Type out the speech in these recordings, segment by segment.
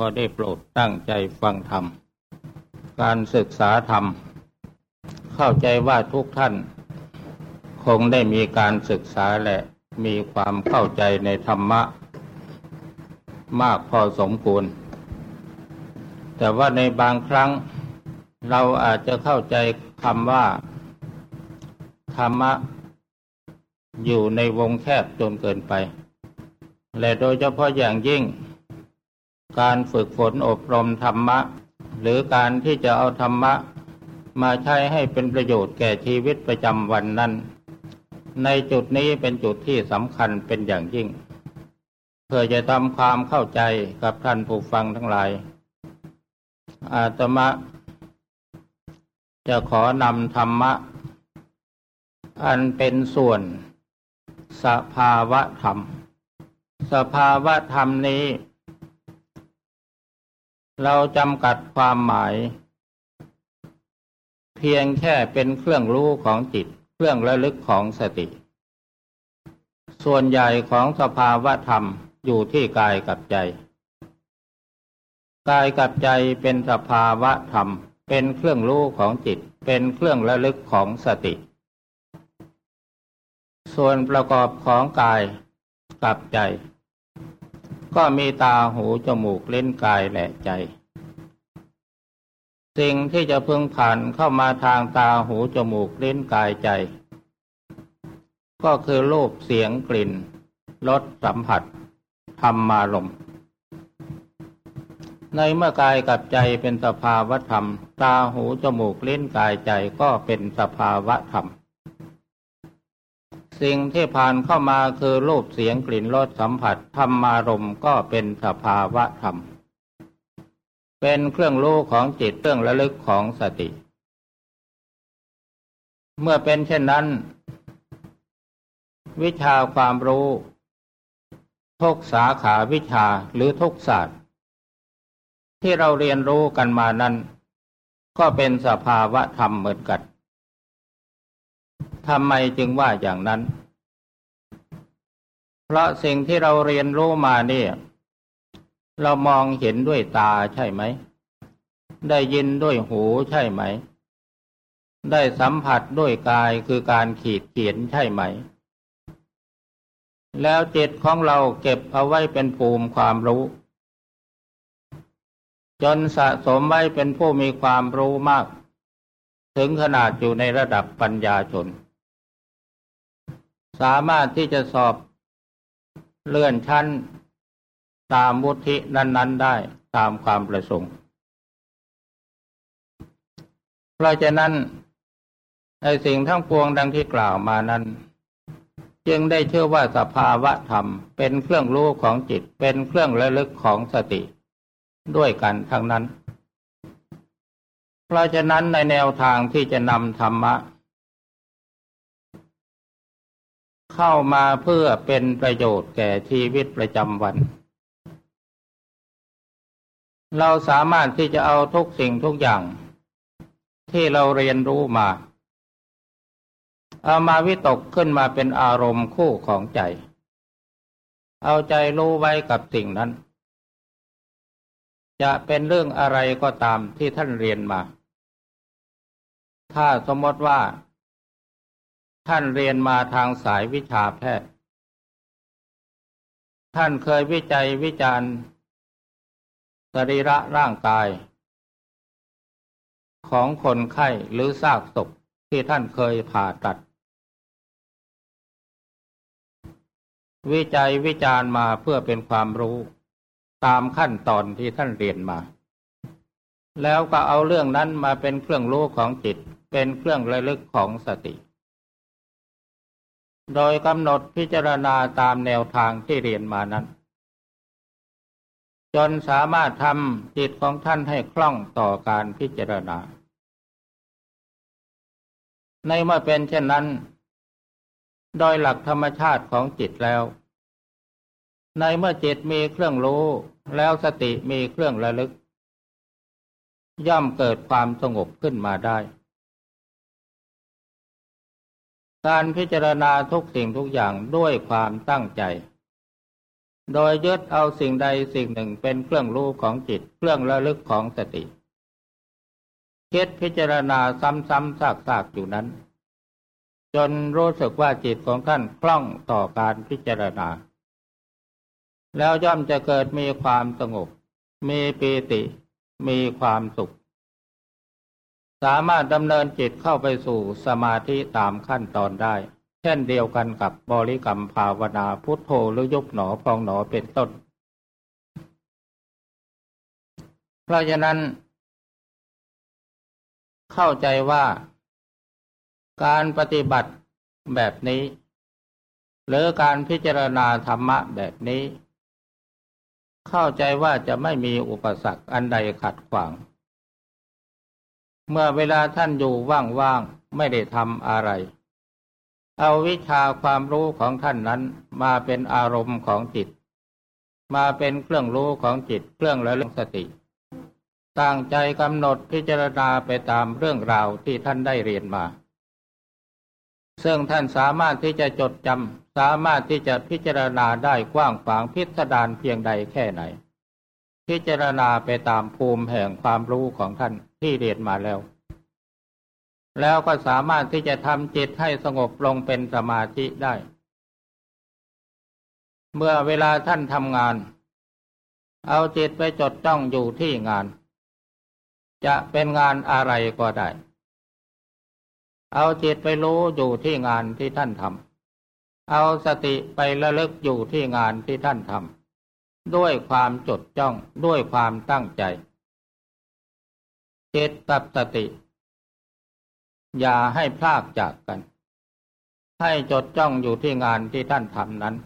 ขอได้โปรดตั้งใจฟังธรรม การศึกษาธรรม เข้าใจว่าทุกท่าน คงได้มีการศึกษาและมีความเข้าใจในธรรมะ มากพอสมควร แต่ว่าในบางครั้ง เราอาจจะเข้าใจคำว่า ธรรมะ อยู่ในวงแคบจนเกินไป และโดยเฉพาะอย่างยิ่ง การฝึกฝนอบรมธรรมะ หรือการที่จะเอาธรรมะ มาใช้ให้เป็นประโยชน์แก่ชีวิตประจำวันนั้น ในจุดนี้เป็นจุดที่สำคัญเป็นอย่างยิ่ง เพื่อจะทำความเข้าใจกับท่านผู้ฟังทั้งหลาย อาตมาจะขอนำธรรมะ อันเป็นส่วน สภาวะธรรม สภาวะธรรมนี้ เราจำกัดความหมาย เพียงแค่เป็นเครื่องรู้ของจิต เครื่องระลึกของสติ ส่วนใหญ่ของสภาวะธรรมอยู่ที่กายกับใจ กายกับใจเป็นสภาวะธรรม เป็นเครื่องรู้ของจิต เป็นเครื่องระลึกของสติ ส่วนประกอบของกายกับใจ ก็มีตาหูจมูกเล่นกายและใจ สิ่งที่จะพึงผ่านเข้ามาทางตาหูจมูกเล่นกายใจ ก็คือรูปเสียงกลิ่นรสสัมผัสธรรมารมในเมื่อกายกับใจเป็นสภาวะธรรม ตาหูจมูกเล่นกายใจก็เป็นสภาวะธรรม สิ่งที่ผ่านเข้ามาคือรูปเสียงกลิ่นรสสัมผัสธรรมารมก็เป็นสภาวะธรรม เป็นเครื่องรู้ของจิตเครื่องระลึกของสติ เมื่อเป็นเช่นนั้น วิชาความรู้ ทุกสาขาวิชาหรือทุกศาสตร์ ที่เราเรียนรู้กันมานั้น ก็เป็นสภาวะธรรมเหมือนกัน ทำไมจึงว่าอย่างนั้น เพราะสิ่งที่เราเรียนรู้มาเนี่ย เรามองเห็นด้วยตาใช่ไหม ได้ยินด้วยหูใช่ไหม ได้สัมผัสด้วยกายคือการขีดเขียนใช่ไหม แล้วจิตของเราเก็บเอาไว้เป็นภูมิความรู้ จนสะสมไว้เป็นผู้มีความรู้มากถึงขนาดอยู่ในระดับปัญญาชน สามารถที่จะสอบเลื่อนชั้นตามวุฒินั้น ๆ ได้ตามความประสงค์ เพราะฉะนั้นในสิ่งทั้งปวงดังที่กล่าวมานั้น จึงได้เชื่อว่าสภาวะธรรมเป็นเครื่องรู้ของจิตเป็นเครื่องระลึกของสติ ด้วยกันทั้งนั้น เพราะฉะนั้นในแนวทางที่จะนำธรรมะ เข้ามาเพื่อเป็นประโยชน์แก่ชีวิตประจำวัน เราสามารถที่จะเอาทุกสิ่งทุกอย่าง ที่เราเรียนรู้มา เอามาวิตกขึ้นมาเป็นอารมณ์คู่ของใจ เอาใจรู้ไว้กับสิ่งนั้น จะเป็นเรื่องอะไรก็ตามที่ท่านเรียนมา ถ้าสมมติว่า ท่านเรียนมาทางสายวิชาแพทย์ ท่านเคยวิจัยวิจารณ์สรีระร่างกาย ของคนไข้หรือซากศพที่ท่านเคยผ่าตัด วิจัยวิจารณ์มาเพื่อเป็นความรู้ตามขั้นตอนที่ท่านเรียนมา แล้วก็เอาเรื่องนั้นมาเป็นเครื่องรู้ของจิต เป็นเครื่องระลึกของสติ โดยกำหนดพิจารณาตามแนวทางที่เรียนมานั้น จนสามารถทำจิตของท่านให้คล่องต่อการพิจารณา ในเมื่อเป็นเช่นนั้น โดยหลักธรรมชาติของจิตแล้ว ในเมื่อจิตมีเครื่องรู้แล้วสติมีเครื่องระลึก ย่อมเกิดความสงบขึ้นมาได้ การพิจารณาทุกสิ่งทุกอย่างด้วยความตั้งใจ โดยยึดเอาสิ่งใดสิ่งหนึ่งเป็นเครื่องรู้ของจิต เครื่องระลึกของสติคิดพิจารณาซ้ำๆซากๆอยู่นั้น จนรู้สึกว่าจิตของท่านคล่องต่อการพิจารณา แล้วย่อมจะเกิดมีความสงบ มีปีติ มีความสุข สามารถดำเนินจิตเข้าไปสู่สมาธิตามขั้นตอนได้ เช่นเดียวกันกับบริกรรมภาวนาพุทโธหรือยุบหนอพองหนอเป็นต้น เพราะฉะนั้น เข้าใจว่า การปฏิบัติแบบนี้ หรือการพิจารณาธรรมะแบบนี้ เข้าใจว่าจะไม่มีอุปสรรคอันใดขัดขวาง เมื่อเวลาท่านอยู่ว่างๆไม่ได้ทำอะไร เอาวิชาความรู้ของท่านนั้นมาเป็นอารมณ์ของจิต มาเป็นเครื่องรู้ของจิตเครื่องระลึกสติตั้งใจกำหนดพิจารณาไปตามเรื่องราวที่ท่านได้เรียนมา ซึ่งท่านสามารถที่จะจดจำสามารถที่จะพิจารณาได้กว้างขวางพิสดารเพียงใดแค่ไหน พิจารณาไปตามภูมิแห่งความรู้ของท่านที่เรียนมาแล้ว แล้วก็สามารถที่จะทำจิตให้สงบลงเป็นสมาธิได้ เมื่อเวลาท่านทำงาน เอาจิตไปจดจ้องอยู่ที่งาน จะเป็นงานอะไรก็ได้ เอาจิตไปรู้อยู่ที่งานที่ท่านทำเอาสติไประลึกอยู่ที่งานที่ท่านทำ ด้วยความจดจ้องด้วยความตั้งใจ เจตกับสติ อย่าให้พลากจากกัน ให้จดจ้องอยู่ที่งานที่ท่านทำนั้น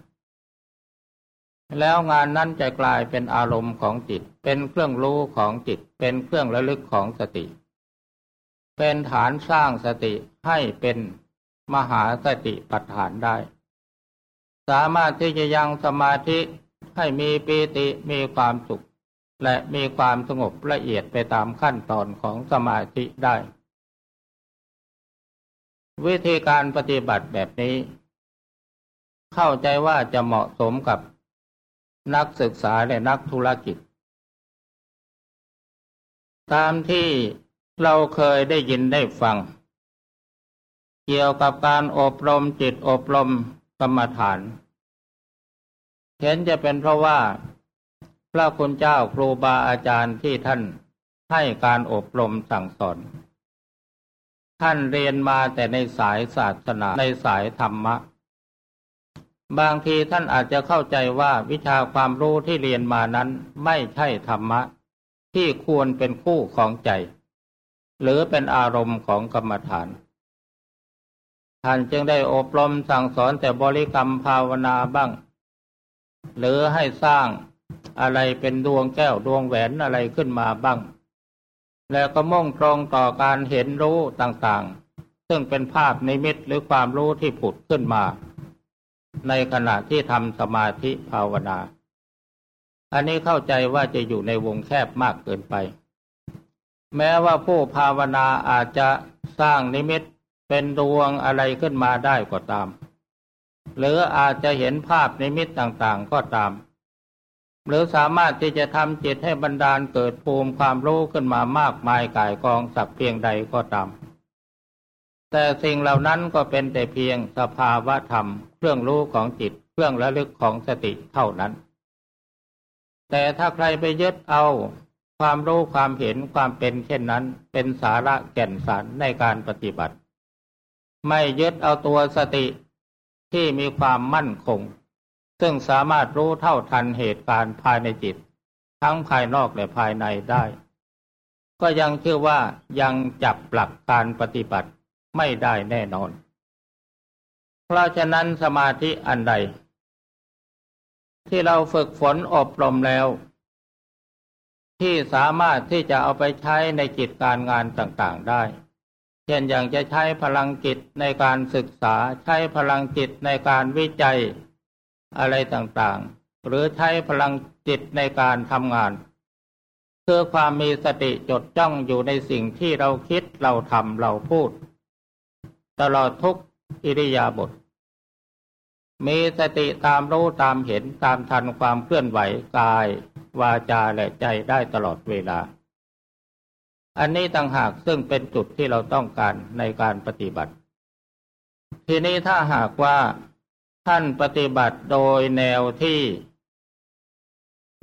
แล้วงานนั้นจะกลายเป็นอารมณ์ของจิต เป็นเครื่องรู้ของจิต เป็นเครื่องระลึกของสติ เป็นฐานสร้างสติให้เป็นมหาสติปัฏฐานได้ สามารถที่จะยังสมาธิ ให้มีปีติมีความสุข และมีความสงบละเอียดไปตามขั้นตอนของสมาธิได้ วิธีการปฏิบัติแบบนี้ เข้าใจว่าจะเหมาะสมกับนักศึกษาและนักธุรกิจ ตามที่เราเคยได้ยินได้ฟัง เกี่ยวกับการอบรมจิตอบรมกรรมฐาน เห็นจะเป็นเพราะว่า พระคุณเจ้าครูบาอาจารย์ที่ท่านให้การอบรมสั่งสอน ท่านเรียนมาแต่ในสายศาสนาในสายธรรมะ บางทีท่านอาจจะเข้าใจว่าวิชาความรู้ที่เรียนมานั้นไม่ใช่ธรรมะ ที่ควรเป็นคู่ของใจ หรือเป็นอารมณ์ของกรรมฐาน ท่านจึงได้อบรมสั่งสอนแต่บริกรรมภาวนาบ้าง หรือให้สร้างอะไรเป็นดวงแก้วดวงแหวนอะไรขึ้นมาบ้าง แล้วก็มุ่งตรงต่อการเห็นรู้ต่างๆ ซึ่งเป็นภาพนิมิตหรือความรู้ที่ผุดขึ้นมา ในขณะที่ทำสมาธิภาวนา อันนี้เข้าใจว่าจะอยู่ในวงแคบมากเกินไป แม้ว่าผู้ภาวนาอาจจะสร้างนิมิตเป็นดวงอะไรขึ้นมาได้ก็ตาม หรืออาจจะเห็นภาพนิมิตต่างๆก็ตาม หรือสามารถที่จะทำจิตให้บรรดาลเกิดภูมิความรู้ขึ้นมามากมายกายกองสักเพียงใดก็ตาม แต่สิ่งเหล่านั้นก็เป็นแต่เพียงสภาวะธรรม เครื่องรู้ของจิต เครื่องระลึกของสติเท่านั้น แต่ถ้าใครไปยึดเอาความรู้ความเห็นความเป็นเช่นนั้น เป็นสาระแก่นสารในการปฏิบัติ ไม่ยึดเอาตัวสติ ที่มีความมั่นคง ซึ่งสามารถรู้เท่าทันเหตุการณ์ภายในจิต ทั้งภายนอกและภายในได้ ก็ยังเชื่อว่ายังจับหลักการปฏิบัติไม่ได้แน่นอน เพราะฉะนั้นสมาธิอันใด ที่เราฝึกฝนอบรมแล้ว ที่สามารถที่จะเอาไปใช้ในกิจการงานต่างๆได้ เช่นอย่างจะใช้พลังจิตในการศึกษาใช้พลังจิตในการวิจัยอะไรต่างๆ หรือใช้พลังจิตในการทำงาน เพื่อความมีสติจดจ้องอยู่ในสิ่งที่เราคิดเราทำเราพูด ตลอดทุกอิริยาบถมีสติตามรู้ตามเห็นตามทันความเคลื่อนไหวกาย วาจาและใจได้ตลอดเวลา อันนี้ต่างหากซึ่งเป็นจุดที่เราต้องการในการปฏิบัติ ทีนี้ถ้าหากว่าท่านปฏิบัติโดยแนวที่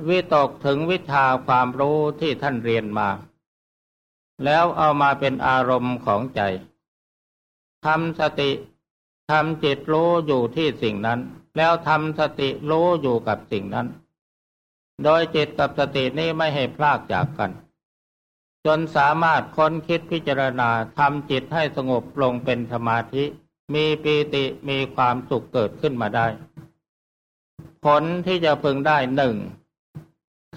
วิตกถึงวิชาความรู้ที่ท่านเรียนมา แล้วเอามาเป็นอารมณ์ของใจทำสติทำจิตรู้อยู่ที่สิ่งนั้น แล้วทำสติรู้อยู่กับสิ่งนั้น โดยจิตกับสตินี้ไม่ให้พลากจากกัน จนสามารถค้นคิดพิจารณาทำจิตให้สงบลงเป็นสมาธิ มีปีติมีความสุขเกิดขึ้นมาได้ ผลที่จะพึงได้หนึ่ง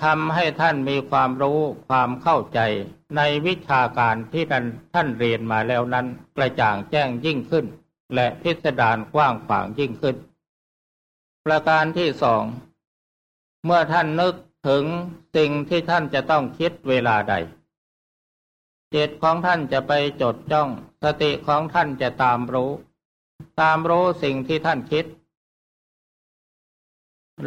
ทำให้ท่านมีความรู้ความเข้าใจในวิชาการที่ท่านท่านเรียนมาแล้วนั้นกระจ่างแจ้งยิ่งขึ้น และพิสดารกว้างขวางยิ่งขึ้น ประการที่สอง เมื่อท่านนึกถึงสิ่งที่ท่านจะต้องคิดเวลาใด จิตของท่านจะไปจดจ้อง สติของท่านจะตามรู้ ตามรู้สิ่งที่ท่านคิด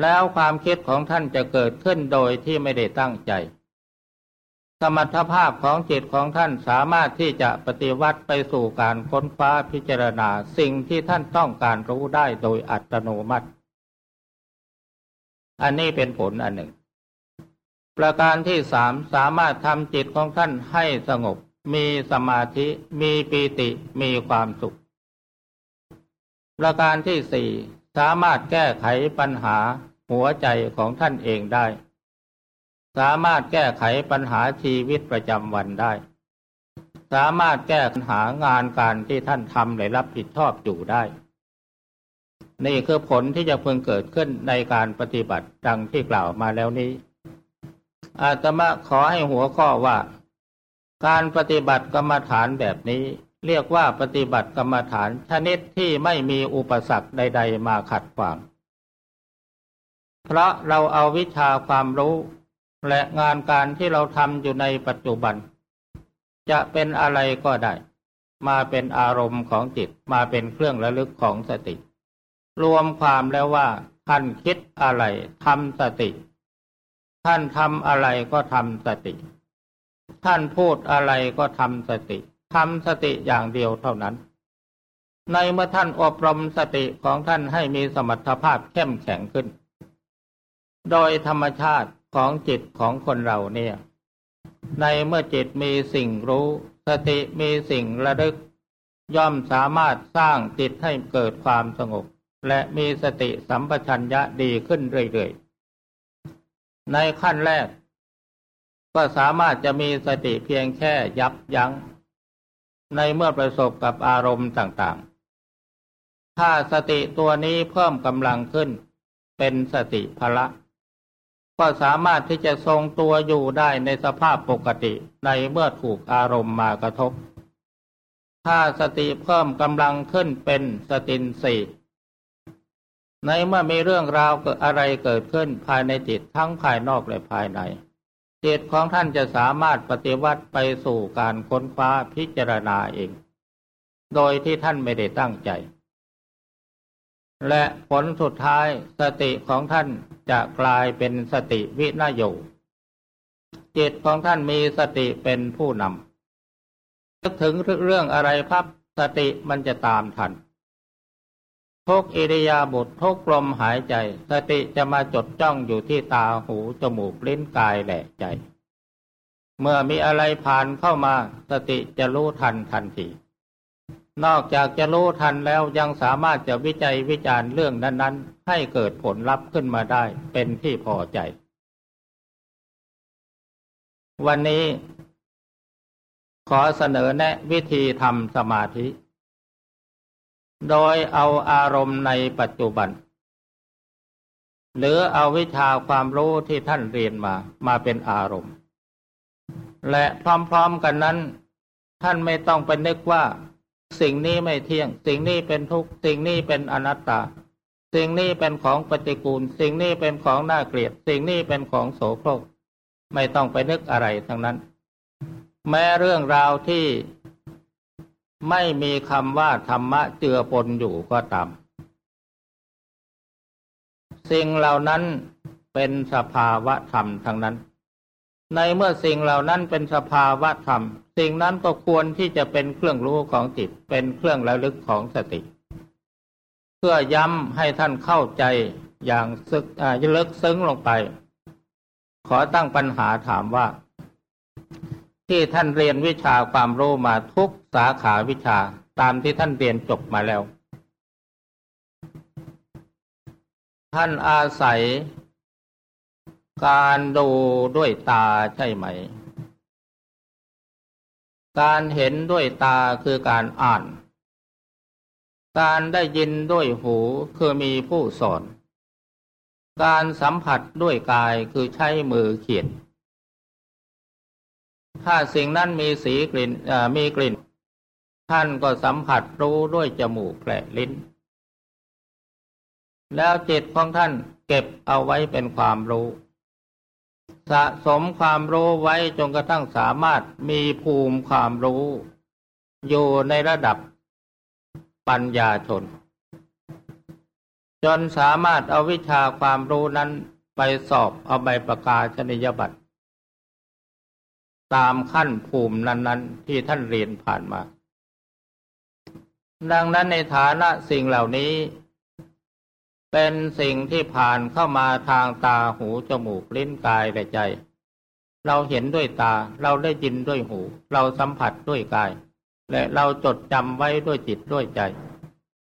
แล้วความคิดของท่านจะเกิดขึ้นโดยที่ไม่ได้ตั้งใจ สมรรถภาพของจิตของท่านสามารถที่จะปฏิวัติไปสู่การค้นคว้าพิจารณาสิ่งที่ท่านต้องการรู้ได้โดยอัตโนมัติ อันนี้เป็นผลอันหนึ่ง ประการที่สามสามารถทำจิตของท่านให้สงบ มีสมาธิ มีปีติ มีความสุข ประการที่สี่สามารถแก้ไขปัญหาหัวใจของท่านเองได้ สามารถแก้ไขปัญหาชีวิตประจำวันได้ สามารถแก้ปัญหางานการที่ท่านทำและรับผิดชอบอยู่ได้ นี่คือผลที่จะเพิ่งเกิดขึ้นในการปฏิบัติดังที่กล่าวมาแล้วนี้ อาตมาขอให้หัวข้อว่า การปฏิบัติกรรมฐานแบบนี้ เรียกว่าปฏิบัติกรรมฐานชนิดที่ไม่มีอุปสรรคใด ๆ มาขัดขวาง เพราะเราเอาวิชาความรู้ และงานการที่เราทำอยู่ในปัจจุบัน จะเป็นอะไรก็ได้ มาเป็นอารมณ์ของจิตมาเป็นเครื่องระลึกของสติ รวมความแล้วว่าท่านคิดอะไรทำสติ ท่านทำอะไรก็ทำสติ ท่านพูดอะไรก็ทำสติทำสติอย่างเดียวเท่านั้น ในเมื่อท่านอบรมสติของท่านให้มีสมรรถภาพเข้มแข็งขึ้น โดยธรรมชาติของจิตของคนเราเนี่ย ในเมื่อจิตมีสิ่งรู้ สติมีสิ่งระลึก ย่อมสามารถสร้างจิตให้เกิดความสงบ และมีสติสัมปชัญญะดีขึ้นเรื่อยๆ ในขั้นแรก ก็สามารถจะมีสติเพียงแค่ยับยัง้ง ในเมื่อประสบกับอารมณ์ต่างๆ ถ้าสติตัวนี้เพิ่มกำลังขึ้น เป็นสติพละ ก็สามารถที่จะทรงตัวอยู่ได้ในสภาพปกติในเมื่อถูกอารมณ์มากระทบ ถ้าสติเพิ่มกำลังขึ้นเป็นสตินสี่ ในเมื่อมีเรื่องราวเกิดอะไรเกิดขึ้นภายในจิตทั้งภายนอกและภายใน จิตของท่านจะสามารถปฏิวัติไปสู่การค้นคว้าพิจารณาเอง โดยที่ท่านไม่ได้ตั้งใจ และผลสุดท้ายสติของท่านจะกลายเป็นสติวินโยจิตของท่านมีสติเป็นผู้นำนึกถึงเรื่องอะไรพับสติมันจะตามทัน ทุกอิริยาบถทุกลมหายใจ สติจะมาจดจ้องอยู่ที่ตาหูจมูกลิ้นกายแหละใจ เมื่อมีอะไรผ่านเข้ามา สติจะรู้ทันทันที นอกจากจะรู้ทันแล้วยังสามารถจะวิจัยวิจารณ์เรื่องนั้น ๆ ให้เกิดผลลัพธ์ขึ้นมาได้เป็นที่พอใจ วันนี้ ขอเสนอแนะวิธีทำสมาธิ โดยเอาอารมณ์ในปัจจุบัน หรือเอาวิชาความรู้ที่ท่านเรียนมามาเป็นอารมณ์ และพร้อมๆกันนั้น ท่านไม่ต้องไปนึกว่า สิ่งนี้ไม่เที่ยง สิ่งนี้เป็นทุกสิ่งนี้เป็นอนัตตา สิ่งนี้เป็นของปฏิกูล สิ่งนี้เป็นของน่าเกลียด สิ่งนี้เป็นของโสโครก ไม่ต้องไปนึกอะไรทั้งนั้น แม้เรื่องราวที่ ไม่มีคำว่าธรรมะเจือปนอยู่ก็ตาม สิ่งเหล่านั้นเป็นสภาวะธรรมทั้งนั้น ในเมื่อสิ่งเหล่านั้นเป็นสภาวะธรรม สิ่งนั้นก็ควรที่จะเป็นเครื่องรู้ของจิต เป็นเครื่องระลึกของสติ เพื่อย้ำให้ท่านเข้าใจอย่างซึกอ่าลึกซึ้งลงไป ขอตั้งปัญหาถามว่า ที่ท่านเรียนวิชาความรู้มาทุกสาขาวิชาตามที่ท่านเรียนจบมาแล้ว ท่านอาศัย การดูด้วยตาใช่ไหม การเห็นด้วยตาคือการอ่าน การได้ยินด้วยหูคือมีผู้สอน การสัมผัสด้วยกายคือใช้มือเขียน ถ้าสิ่งนั้นมีสีกลิ่นมีกลิ่น ท่านก็สัมผัสรู้ด้วยจมูกและลิ้น แล้วจิตของท่านเก็บเอาไว้เป็นความรู้ สะสมความรู้ไว้จนกระทั่งสามารถมีภูมิความรู้ อยู่ในระดับปัญญาชน จนสามารถเอาวิชาความรู้นั้นไปสอบเอาใบประกาศนียบัตร ตามขั้นภูมินั้น ๆ ที่ท่านเรียนผ่านมา ดังนั้นในฐานะสิ่งเหล่านี้ เป็นสิ่งที่ผ่านเข้ามาทางตาหูจมูกลิ้นกายและใจ เราเห็นด้วยตาเราได้ยินด้วยหู เราสัมผัสด้วยกาย และเราจดจำไว้ด้วยจิตด้วยใจ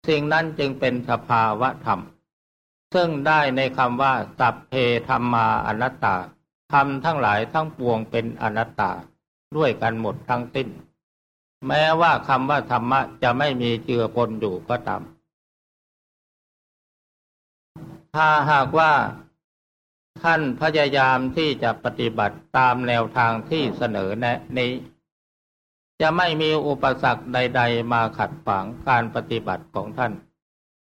สิ่งนั้นจึงเป็นสภาวะธรรม ซึ่งได้ในคำว่า สัพเพธรรมาอนัตตา ธรรมทั้งหลายทั้งปวงเป็นอนัตตาด้วยกันหมดทั้งสิ้น แม้ว่าคำว่าธรรมะจะไม่มีเจือปนอยู่ก็ตามถ้าหากว่าท่านพยายามที่จะปฏิบัติตามแนวทางที่เสนอแนะนี้ จะไม่มีอุปสรรคใด ๆ มาขัดขวางการปฏิบัติของท่าน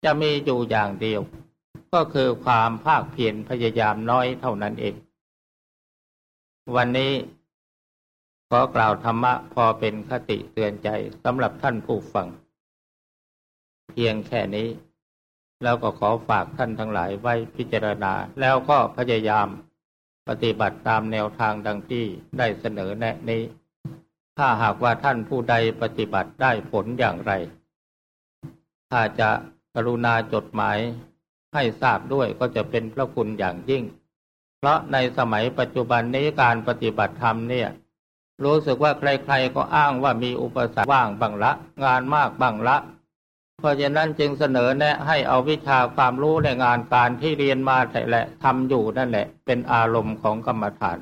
จะมีอยู่อย่างเดียว ก็คือความภาคเพียรพยายามน้อยเท่านั้นเอง วันนี้ขอกล่าวธรรมะพอเป็นคติเตือนใจสำหรับท่านผู้ฟัง เพียงแค่นี้ แล้วก็ขอฝากท่านทั้งหลายไว้พิจารณา แล้วก็พยายามปฏิบัติตามแนวทางดังที่ได้เสนอแนะนี้ ถ้าหากว่าท่านผู้ใดปฏิบัติได้ผลอย่างไร ถ้าจะกรุณาจดหมายให้ทราบด้วยก็จะเป็นพระคุณอย่างยิ่ง เพราะในสมัยปัจจุบันนี้การปฏิบัติธรรมเนี่ย รู้สึกว่าใครๆก็อ้างว่ามีอุปสรรคว่างบังละ งานมากบังละ เพราะฉะนั้นจึงเสนอแนะให้เอาวิชาความรู้ในงานการที่เรียนมาแต่ละทำอยู่นั่นแหละ เป็นอารมณ์ของกรรมฐาน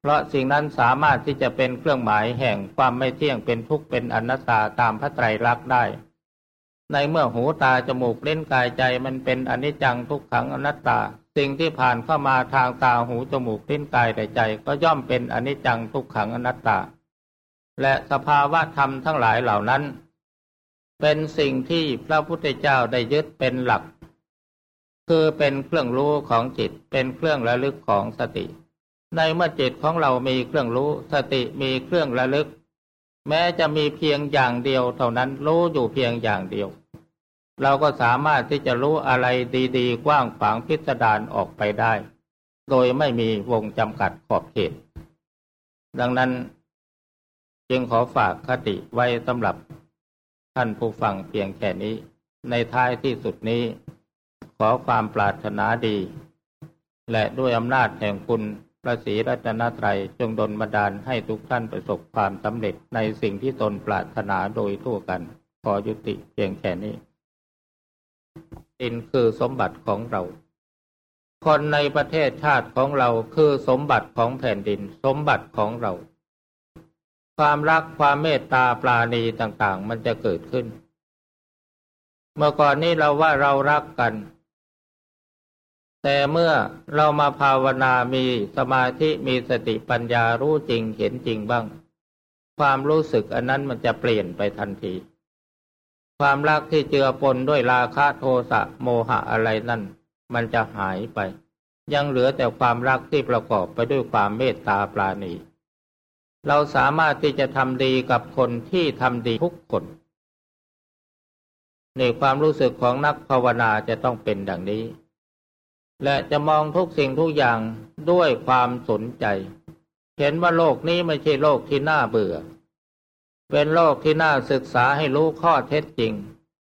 เพราะสิ่งนั้นสามารถที่จะเป็นเครื่องหมายแห่งความไม่เที่ยงเป็นทุกข์เป็นอนัตตาตามพระไตรลักษณ์ได้ ในเมื่อหูตาจมูกเล่นกายใจมันเป็นอนิจจังทุกขังอนัตตา สิ่งที่ผ่านเข้ามาทางตาหูจมูกเล่นกายแต่ใจ ก็ย่อมเป็นอนิจจังทุกขังอนัตตา และสภาวะธรรมทั้งหลายเหล่านั้น เป็นสิ่งที่พระพุทธเจ้าได้ยึดเป็นหลัก คือเป็นเครื่องรู้ของจิตเป็นเครื่องระลึกของสติ ในเมื่อจิตของเรามีเครื่องรู้สติมีเครื่องระลึก แม้จะมีเพียงอย่างเดียวเท่านั้นรู้อยู่เพียงอย่างเดียว เราก็สามารถที่จะรู้อะไรดีๆ กว้างขวางพิสดารออกไปได้ โดยไม่มีวงจำกัดขอบเขต ดังนั้น จึงขอฝากคติไว้สำหรับท่านผู้ฟังเพียงแค่นี้ ในท้ายที่สุดนี้ ขอความปรารถนาดี และด้วยอำนาจแห่งคุณ พระศรีรัตนตรัยจงดลบันดาลให้ทุกท่านประสบความสำเร็จในสิ่งที่ตนปรารถนาโดยทั่วกัน ขอยุติเพียงแค่นี้ดินคือสมบัติของเรา คนในประเทศชาติของเราคือสมบัติของแผ่นดิน สมบัติของเรา ความรักความเมตตาปราณีต่างๆ มันจะเกิดขึ้น เมื่อก่อนนี้เราว่าเรารักกัน แต่เมื่อเรามาภาวนามีสมาธิมีสติปัญญารู้จริงเห็นจริงบ้าง ความรู้สึกอันนั้นมันจะเปลี่ยนไปทันที ความรักที่เจือปนด้วยราคะโทสะโมหะอะไรนั่น มันจะหายไป ยังเหลือแต่ความรักที่ประกอบไปด้วยความเมตตาปราณี เราสามารถที่จะทำดีกับคนที่ทำดีทุกคนในความรู้สึกของนักภาวนาจะต้องเป็นดังนี้ และจะมองทุกสิ่งทุกอย่างด้วยความสนใจ เห็นว่าโลกนี้ไม่ใช่โลกที่น่าเบื่อ เป็นโลกที่น่าศึกษาให้รู้ข้อเท็จจริง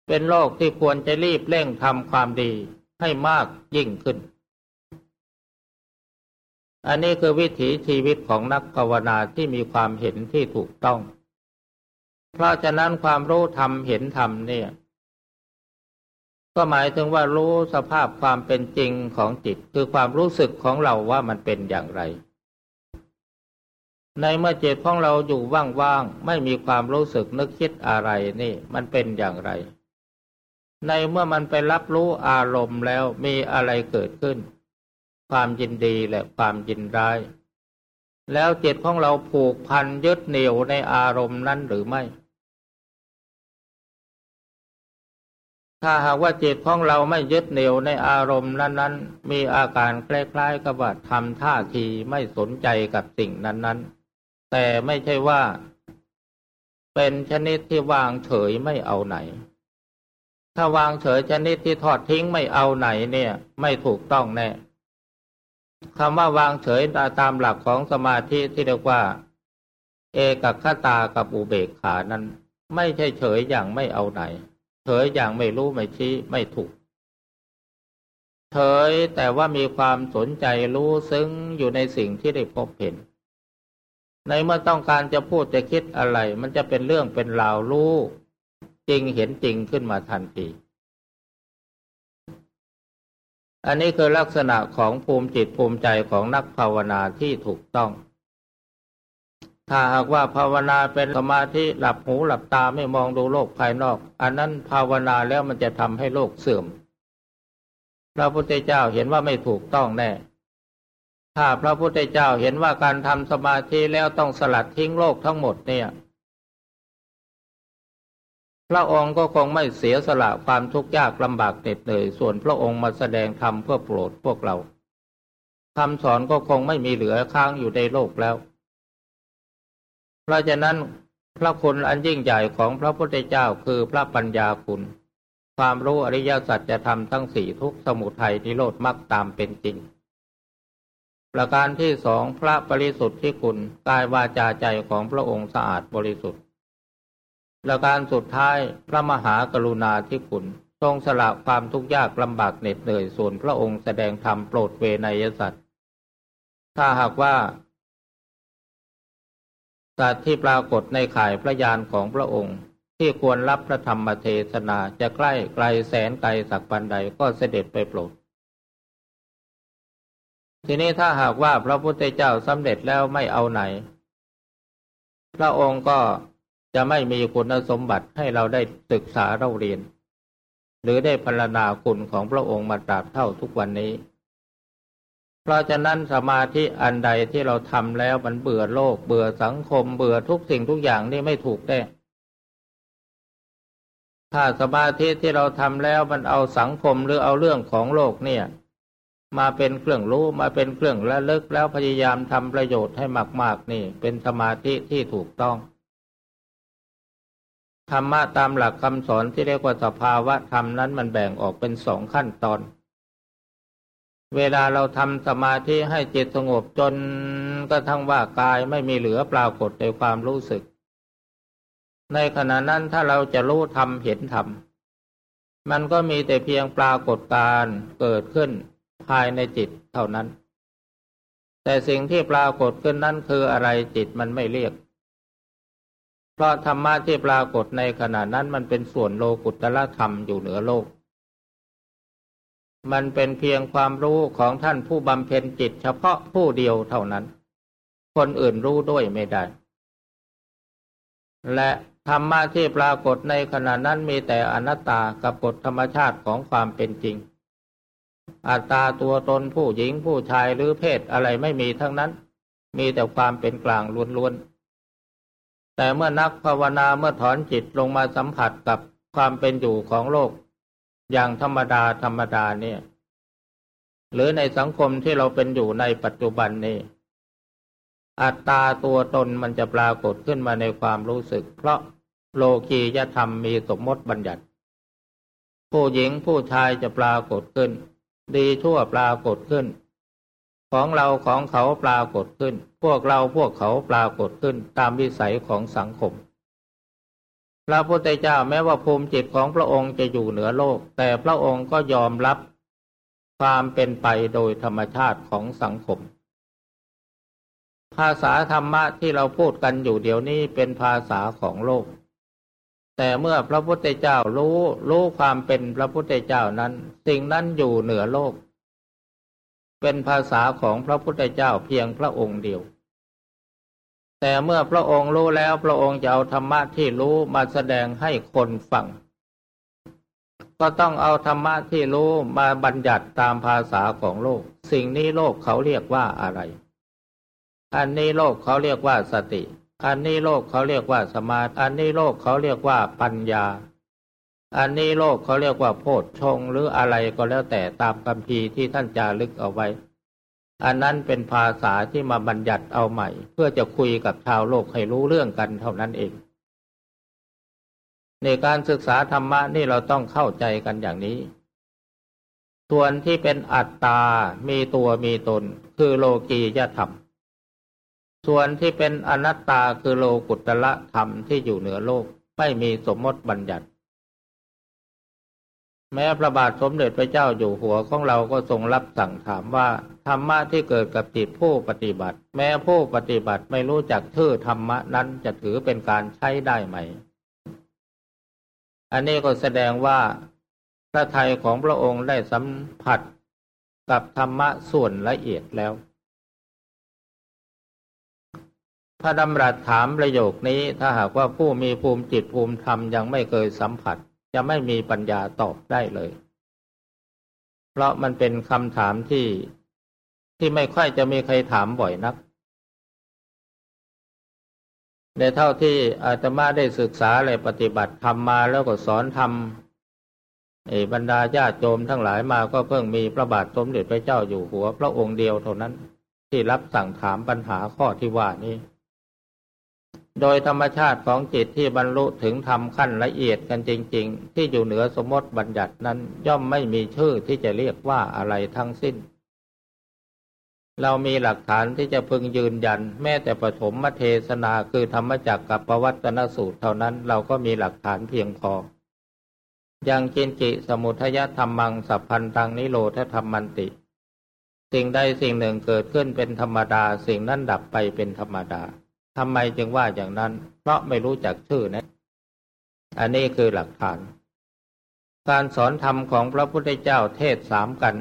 เป็นโลกที่ควรจะรีบเร่งทำความดีให้มากยิ่งขึ้น อันนี้คือวิถีชีวิตของนักภาวนาที่มีความเห็นที่ถูกต้อง เพราะฉะนั้นความรู้ธรรมเห็นธรรมเนี่ย ก็หมายถึงว่ารู้สภาพความเป็นจริงของจิต คือความรู้สึกของเราว่ามันเป็นอย่างไร ในเมื่อจิตของเราอยู่ว่างๆไม่มีความรู้สึกนึกคิดอะไรนี่มันเป็นอย่างไร ในเมื่อมันไปรับรู้อารมณ์แล้วมีอะไรเกิดขึ้น ความยินดีและความยินร้าย แล้วจิตของเราผูกพันยึดเหนี่ยวในอารมณ์นั้นหรือไม่ ถ้าหากว่าจิตของเราไม่ยึดเหนี่ยวในอารมณ์นั้นๆ มีอาการคล้ายๆกับว่าทำท่าทีไม่สนใจกับสิ่งนั้นๆ แต่ไม่ใช่ว่า เป็นชนิดที่วางเฉยไม่เอาไหน ถ้าวางเฉยชนิดที่ทอดทิ้งไม่เอาไหนเนี่ย ไม่ถูกต้องแน่คำว่าวางเฉยตามหลักของสมาธิที่เรียกว่า เอกคตากับอุเบกขานั้น ไม่ใช่เฉยอย่างไม่เอาไหน เฉยอย่างไม่รู้ไม่ชี้ไม่ถูกเฉยแต่ว่ามีความสนใจรู้ซึ้งอยู่ในสิ่งที่ได้พบเห็น ในเมื่อต้องการจะพูดจะคิดอะไร มันจะเป็นเรื่องเป็นราวรู้จริงเห็นจริงขึ้นมาทันที อันนี้คือลักษณะของภูมิจิตภูมิใจของนักภาวนาที่ถูกต้อง ถ้าหากว่าภาวนาเป็นสมาธิหลับหูหลับตาไม่มองดูโลกภายนอก อันนั้นภาวนาแล้วมันจะทำให้โลกเสื่อม พระพุทธเจ้าเห็นว่าไม่ถูกต้องแน่ ถ้าพระพุทธเจ้าเห็นว่าการทำสมาธิแล้วต้องสลัดทิ้งโลกทั้งหมดเนี่ย พระองค์ก็คงไม่เสียสละความทุกข์ยากลำบากเหน็ดเหนื่อยส่วนพระองค์มาแสดงธรรมเพื่อโปรดพวกเราคำสอนก็คงไม่มีเหลือค้างอยู่ในโลกแล้ว ราะฉะนั้นพระคุณอันยิ่งใหญ่ของพระพุทธเจ้าคือพระปัญญาคุณ ความรู้อริยสัจจะทำทั้งสี่ทุกสมุทัยนิโรธมรรคตามเป็นจริง ประการที่สองพระบริสุทธิ์ที่คุณกายวาจาใจของพระองค์สะอาดบริสุทธิ์ ประการสุดท้ายพระมหากรุณาที่คุณทรงสละความทุกข์ยากลำบากเหน็ดเหนื่อยส่วนพระองค์แสดงธรรมโปรดเวนยสัตว์ถ้าหากว่า สัตว์ที่ปรากฏในข่ายพระยานของพระองค์ ที่ควรรับพระธรรมเทศนาจะใกล้ไกลแสนไกลสักปันใดก็เสด็จไปโปรด ทีนี้ถ้าหากว่าพระพุทธเจ้าสำเร็จแล้วไม่เอาไหน พระองค์ก็จะไม่มีคุณสมบัติให้เราได้ศึกษาเราเรียน หรือได้พรรณนาคุณของพระองค์มาตราบเท่าทุกวันนี้ เพราะฉะนั้นสมาธิอันใดที่เราทำแล้วมันเบื่อโลก เบื่อสังคม เบื่อทุกสิ่งทุกอย่างนี่ไม่ถูกแน่ถ้าสมาธิที่เราทำแล้วมันเอาสังคมหรือเอาเรื่องของโลกเนี่ย มาเป็นเครื่องรู้มาเป็นเครื่องระลึกแล้วพยายามทำประโยชน์ให้มาก ๆ นี่ เป็นสมาธิที่ถูกต้องธรรมะตามหลักคำสอนที่เรียกว่าสภาวะธรรมนั้นมันแบ่งออกเป็นสองขั้นตอน เวลาเราทำสมาธิให้จิตสงบจนกระทั่งว่ากายไม่มีเหลือปรากฏในความรู้สึก ในขณะนั้นถ้าเราจะรู้ทำเห็นทำมันก็มีแต่เพียงปรากฏการเกิดขึ้นภายในจิตเท่านั้น แต่สิ่งที่ปรากฏขึ้นนั้นคืออะไรจิตมันไม่เรียก เพราะธรรมะที่ปรากฏในขณะนั้นมันเป็นส่วนโลกุตละธรรมอยู่เหนือโลก มันเป็นเพียงความรู้ของท่านผู้บำเพ็ญจิตเฉพาะผู้เดียวเท่านั้น คนอื่นรู้ด้วยไม่ได้ และธรรมะที่ปรากฏในขณะนั้นมีแต่อนัตตากับกฎธรรมชาติของความเป็นจริง อัตตาตัวตนผู้หญิงผู้ชายหรือเพศอะไรไม่มีทั้งนั้น มีแต่ความเป็นกลางล้วนๆแต่เมื่อนักภาวนาเมื่อถอนจิตลงมาสัมผัสกับความเป็นอยู่ของโลก อย่างธรรมดาธรรมดาเนี่ย หรือในสังคมที่เราเป็นอยู่ในปัจจุบันนี้อัตตาตัวตนมันจะปรากฏขึ้นมาในความรู้สึก เพราะโลกียธรรมมีสมมติบัญญัติ ผู้หญิงผู้ชายจะปรากฏขึ้น ดีชั่วปรากฏขึ้น ของเราของเขาปรากฏขึ้น พวกเราพวกเขาปรากฏขึ้นตามวิสัยของสังคม พระพุทธเจ้าแม้ว่าภูมิจิตของพระองค์จะอยู่เหนือโลก แต่พระองค์ก็ยอมรับความเป็นไปโดยธรรมชาติของสังคม ภาษาธรรมะที่เราพูดกันอยู่เดี๋ยวนี้เป็นภาษาของโลก แต่เมื่อพระพุทธเจ้ารู้รู้ความเป็นพระพุทธเจ้านั้น สิ่งนั้นอยู่เหนือโลก เป็นภาษาของพระพุทธเจ้าเพียงพระองค์เดียว แต่เมื่อพระองค์รู้แล้วพระองค์จะเอาธรรมะที่รู้มาแสดงให้คนฟัง ก็ต้องเอาธรรมะที่รู้มาบัญญัติตามภาษาของโลก สิ่งนี้โลกเขาเรียกว่าอะไร อันนี้โลกเขาเรียกว่าสติ อันนี้โลกเขาเรียกว่าสมาธิอันนี้โลกเขาเรียกว่าปัญญา อันนี้โลกเขาเรียกว่าโพชฌงหรืออะไรก็แล้วแต่ตามคำพีที่ท่านจารึกเอาไว้ อันนั้นเป็นภาษาที่มาบัญญัติเอาใหม่ เพื่อจะคุยกับชาวโลกให้รู้เรื่องกันเท่านั้นเอง ในการศึกษาธรรมะนี่เราต้องเข้าใจกันอย่างนี้ ส่วนที่เป็นอัตตา มีตัวมีตน คือโลกียธรรม ส่วนที่เป็นอนัตตาคือโลกุตละธรรมที่อยู่เหนือโลก ไม่มีสมมติบัญญัติ แม้พระบาทสมเด็จพระเจ้าอยู่หัวของเราก็ทรงรับสั่งถามว่า ธรรมะที่เกิดกับจิตผู้ปฏิบัติ แม้ผู้ปฏิบัติไม่รู้จักชื่อธรรมะนั้นจะถือเป็นการใช้ได้ไหม อันนี้ก็แสดงว่า พระทัยของพระองค์ได้สัมผัสกับธรรมะส่วนละเอียดแล้ว พระดำรัสถามประโยคนี้ถ้าหากว่าผู้มีภูมิจิตภูมิธรรมยังไม่เคยสัมผัส จะไม่มีปัญญาตอบได้เลย เพราะมันเป็นคำถามที่ที่ไม่ค่อยจะมีใครถามบ่อยนัก ในเท่าที่อาตมาได้ศึกษาและปฏิบัติทำมาแล้วก็สอนทำไอ้บรรดาญาติโยมทั้งหลายมาก็เพิ่งมีพระบาทสมเด็จพระเจ้าอยู่หัว พระองค์เดียวเท่านั้น ที่รับสั่งถามปัญหาข้อที่ว่านี้ โดยธรรมชาติของจิตที่บรรลุถึงทำขั้นละเอียดกันจริง ๆ ที่อยู่เหนือสมมติบัญญัตินั้นย่อมไม่มีชื่อที่จะเรียกว่าอะไรทั้งสิ้น เรามีหลักฐานที่จะพึงยืนยัน แม้แต่ปฐมมเทศนาคือธรรมจักกับประวัตนสูตรเท่านั้นเราก็มีหลักฐานเพียงพออย่างกินจิสมุทยธรรมังสัพพันตังนิโรธธรรมมันติ สิ่งใดสิ่งหนึ่งเกิดขึ้นเป็นธรรมดา สิ่งนั้นดับไปเป็นธรรมดา ทำไมจึงว่าอย่างนั้น เพราะไม่รู้จักชื่อนะ อันนี้คือหลักฐาน การสอนธรรมของพระพุทธเจ้าเทศสามกัน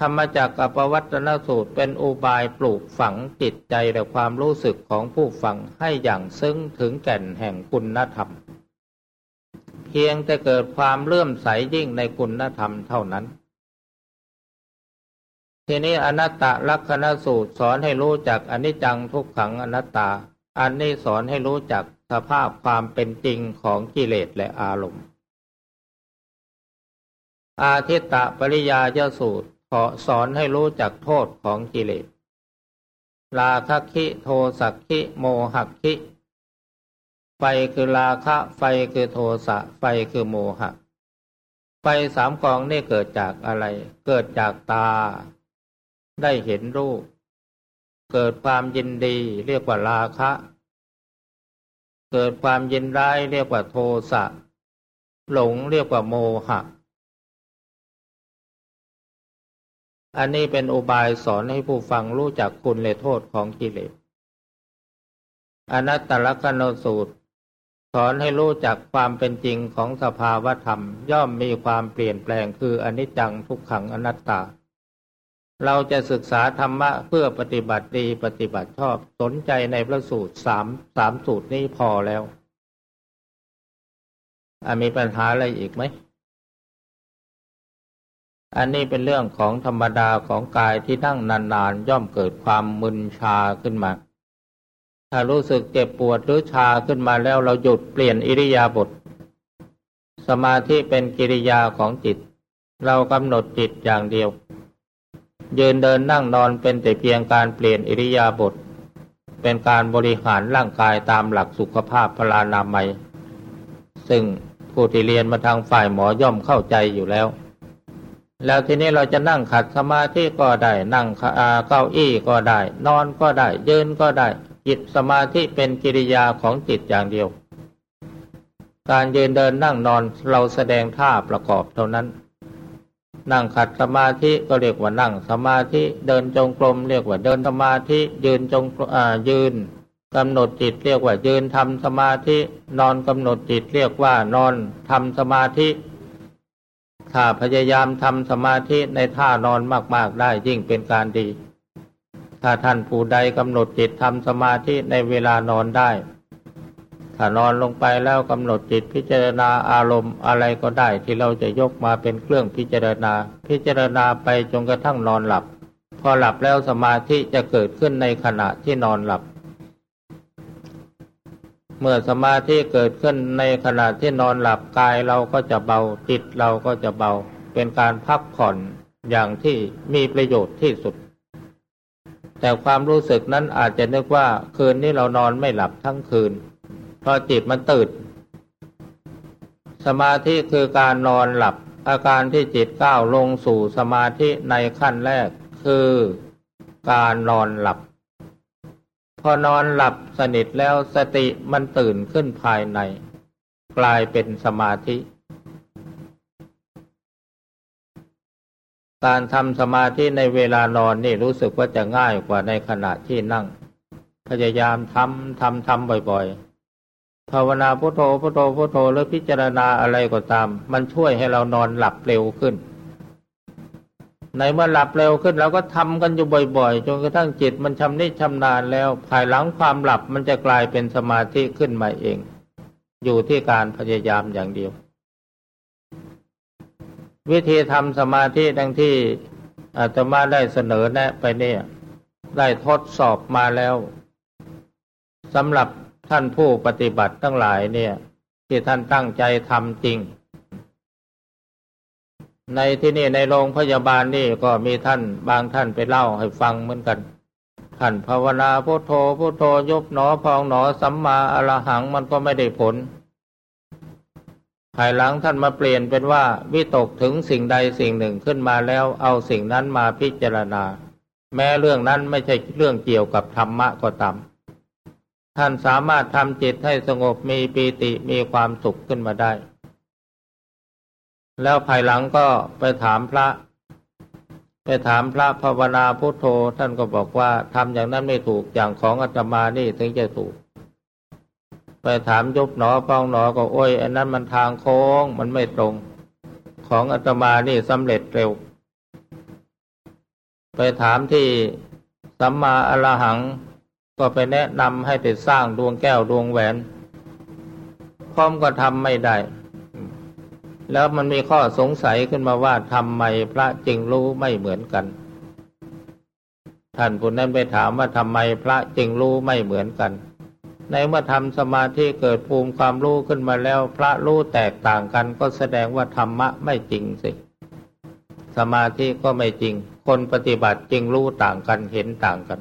ธรรมจักรอปวัตนสูตรเป็นอุบายปลูกฝังจิตใจและความรู้สึกของผู้ฟังให้อย่างซึ้งถึงแก่นแห่งคุณธรรม เพียงแต่เกิดความเลื่อมใสยิ่งในคุณธรรมเท่านั้น ทีนี้อนัตตลักษณสูตรสอนให้รู้จักอนิจจังทุกขังอนัตตา อันนี้สอนให้รู้จักสภาพความเป็นจริงของกิเลสและอารมณ์ อาทิตตปริยายสูตรขอสอนให้รู้จักโทษของกิเลสราคคิโทสักคิโมหักคิ ไฟคือราคะ ไฟคือโทสะ ไฟคือโมหะ ไฟสามกองนี่เกิดจากอะไร เกิดจากตา ได้เห็นรูป เกิดความยินดีเรียกว่าราคะ เกิดความยินร้ายเรียกว่าโทสะ หลงเรียกว่าโมหะ อันนี้เป็นอุบายสอนให้ผู้ฟังรู้จักคุณและโทษของกิเลสอนัตตลกนสูตร สอนให้รู้จักความเป็นจริงของสภาวธรรม ย่อมมีความเปลี่ยนแปลงคืออนิจจังทุกขังอนัตตา เราจะศึกษาธรรมะเพื่อปฏิบัติดีปฏิบัติชอบสนใจในพระสูตรสามสามสูตรนี้พอแล้วมีปัญหาอะไรอีกไหม อันนี้เป็นเรื่องของธรรมดาของกายที่นั่งนานๆ ย่อมเกิดความมึนชาขึ้นมา ถ้ารู้สึกเจ็บปวดหรือชาขึ้นมาแล้วเราหยุดเปลี่ยนอิริยาบถสมาธิเป็นกิริยาของจิต เรากำหนดจิตอย่างเดียว ยืนเดินนั่งนอนเป็นแต่เพียงการเปลี่ยนอิริยาบถเป็นการบริหารร่างกายตามหลักสุขภาพพลานามัย ซึ่งผู้ที่เรียนมาทางฝ่ายหมอย่อมเข้าใจอยู่แล้ว แล้วทีนี้เราจะนั่งขัดสมาธิก็ได้ นั่งเก้าอี้ก็ได้ นอนก็ได้ ยืนก็ได้จิตสมาธิเป็นกิริยาของจิตอย่างเดียว การยืนเดินนั่งนอนเราแสดงท่าประกอบเท่านั้น นั่งขัดสมาธิก็เรียกว่านั่งสมาธิเดินจงกรมเรียกว่าเดินสมาธิยืนจงยืนกำหนดจิตเรียกว่ายืนทำสมาธิ นอนกำหนดจิตเรียกว่านอนทำสมาธิถ้าพยายามทำสมาธิในท่านอนมาก ๆ ได้ยิ่งเป็นการดี ถ้าท่านผู้ใดกำหนดจิตทำสมาธิในเวลานอนได้ ถ้านอนลงไปแล้วกำหนดจิตพิจารณาอารมณ์อะไรก็ได้ที่เราจะยกมาเป็นเครื่องพิจารณา พิจารณาไปจนกระทั่งนอนหลับ พอหลับแล้วสมาธิจะเกิดขึ้นในขณะที่นอนหลับ เมื่อสมาธิเกิดขึ้นในขณะที่นอนหลับกายเราก็จะเบาจิตเราก็จะเบา เป็นการพักผ่อนอย่างที่มีประโยชน์ที่สุด แต่ความรู้สึกนั้นอาจจะนึกว่าคืนนี้เรานอนไม่หลับทั้งคืน พราะจิตมันตื่นสมาธิคือการนอนหลับ อาการที่จิตก้าวลงสู่สมาธิในขั้นแรกคือการนอนหลับ พอนอนหลับสนิทแล้วสติมันตื่นขึ้นภายใน กลายเป็นสมาธิ การทำสมาธิในเวลานอนนี่รู้สึกว่าจะง่ายกว่าในขณะที่นั่ง พยายามทำทำทำบ่อยๆ ภาวนาพุโทโธพุโทโธพุโทโธหรือพิจารณาอะไรก็ตาม มันช่วยให้เรานอนหลับเร็วขึ้น ในเมื่อหลับเร็วขึ้นเราก็ทำกันอยู่บ่อย ๆ จนกระทั่งจิตมันชำนิชำนาญแล้ว ภายหลังความหลับมันจะกลายเป็นสมาธิขึ้นมาเอง อยู่ที่การพยายามอย่างเดียว วิธีทำสมาธิดังที่อาตมาได้เสนอแนะไปเนี่ย ได้ทดสอบมาแล้วสำหรับ ท่านผู้ปฏิบัติทั้งหลายเนี่ย ที่ท่านตั้งใจทำจริง ในที่นี่ในโรงพยาบาลนี่ก็มีท่านบางท่านไปเล่าให้ฟังเหมือนกันท่านภาวนาพุโทโธพุโทโธยบหนอพองหนอสัมมาอรหังมันก็ไม่ได้ผล ภายหลังท่านมาเปลี่ยนเป็นว่า วิตกถึงสิ่งใดสิ่งหนึ่งขึ้นมาแล้วเอาสิ่งนั้นมาพิจารณา แม้เรื่องนั้นไม่ใช่เรื่องเกี่ยวกับธรรมะก็ตาม ท่านสามารถทำจิตให้สงบมีปีติมีความสุขขึ้นมาได้ แล้วภายหลังก็ไปถามพระ ไปถามพระภาวนาพุทโธ ท่านก็บอกว่าทำอย่างนั้นไม่ถูกอย่างของอาตมานี่ถึงจะถูก ไปถามยุบหนอปองหนอก็โอ้ยอันนั้นมันทางโค้งมันไม่ตรง ของอาตมานี่สำเร็จเร็ว ไปถามที่สัมมาอรหัง ก็ไปแนะนำให้ไปสร้างดวงแก้วดวงแหวน พร้อมก็ทำไม่ได้ แล้วมันมีข้อสงสัยขึ้นมาว่าทำไมพระจึงรู้ไม่เหมือนกัน ท่านผู้นั้นไปถามว่าทำไมพระจึงรู้ไม่เหมือนกัน ในเมื่อทำสมาธิเกิดภูมิความรู้ขึ้นมาแล้ว พระรู้แตกต่างกัน ก็แสดงว่าธรรมะไม่จริงสิสมาธิก็ไม่จริง คนปฏิบัติจริงรู้ต่างกันเห็นต่างกัน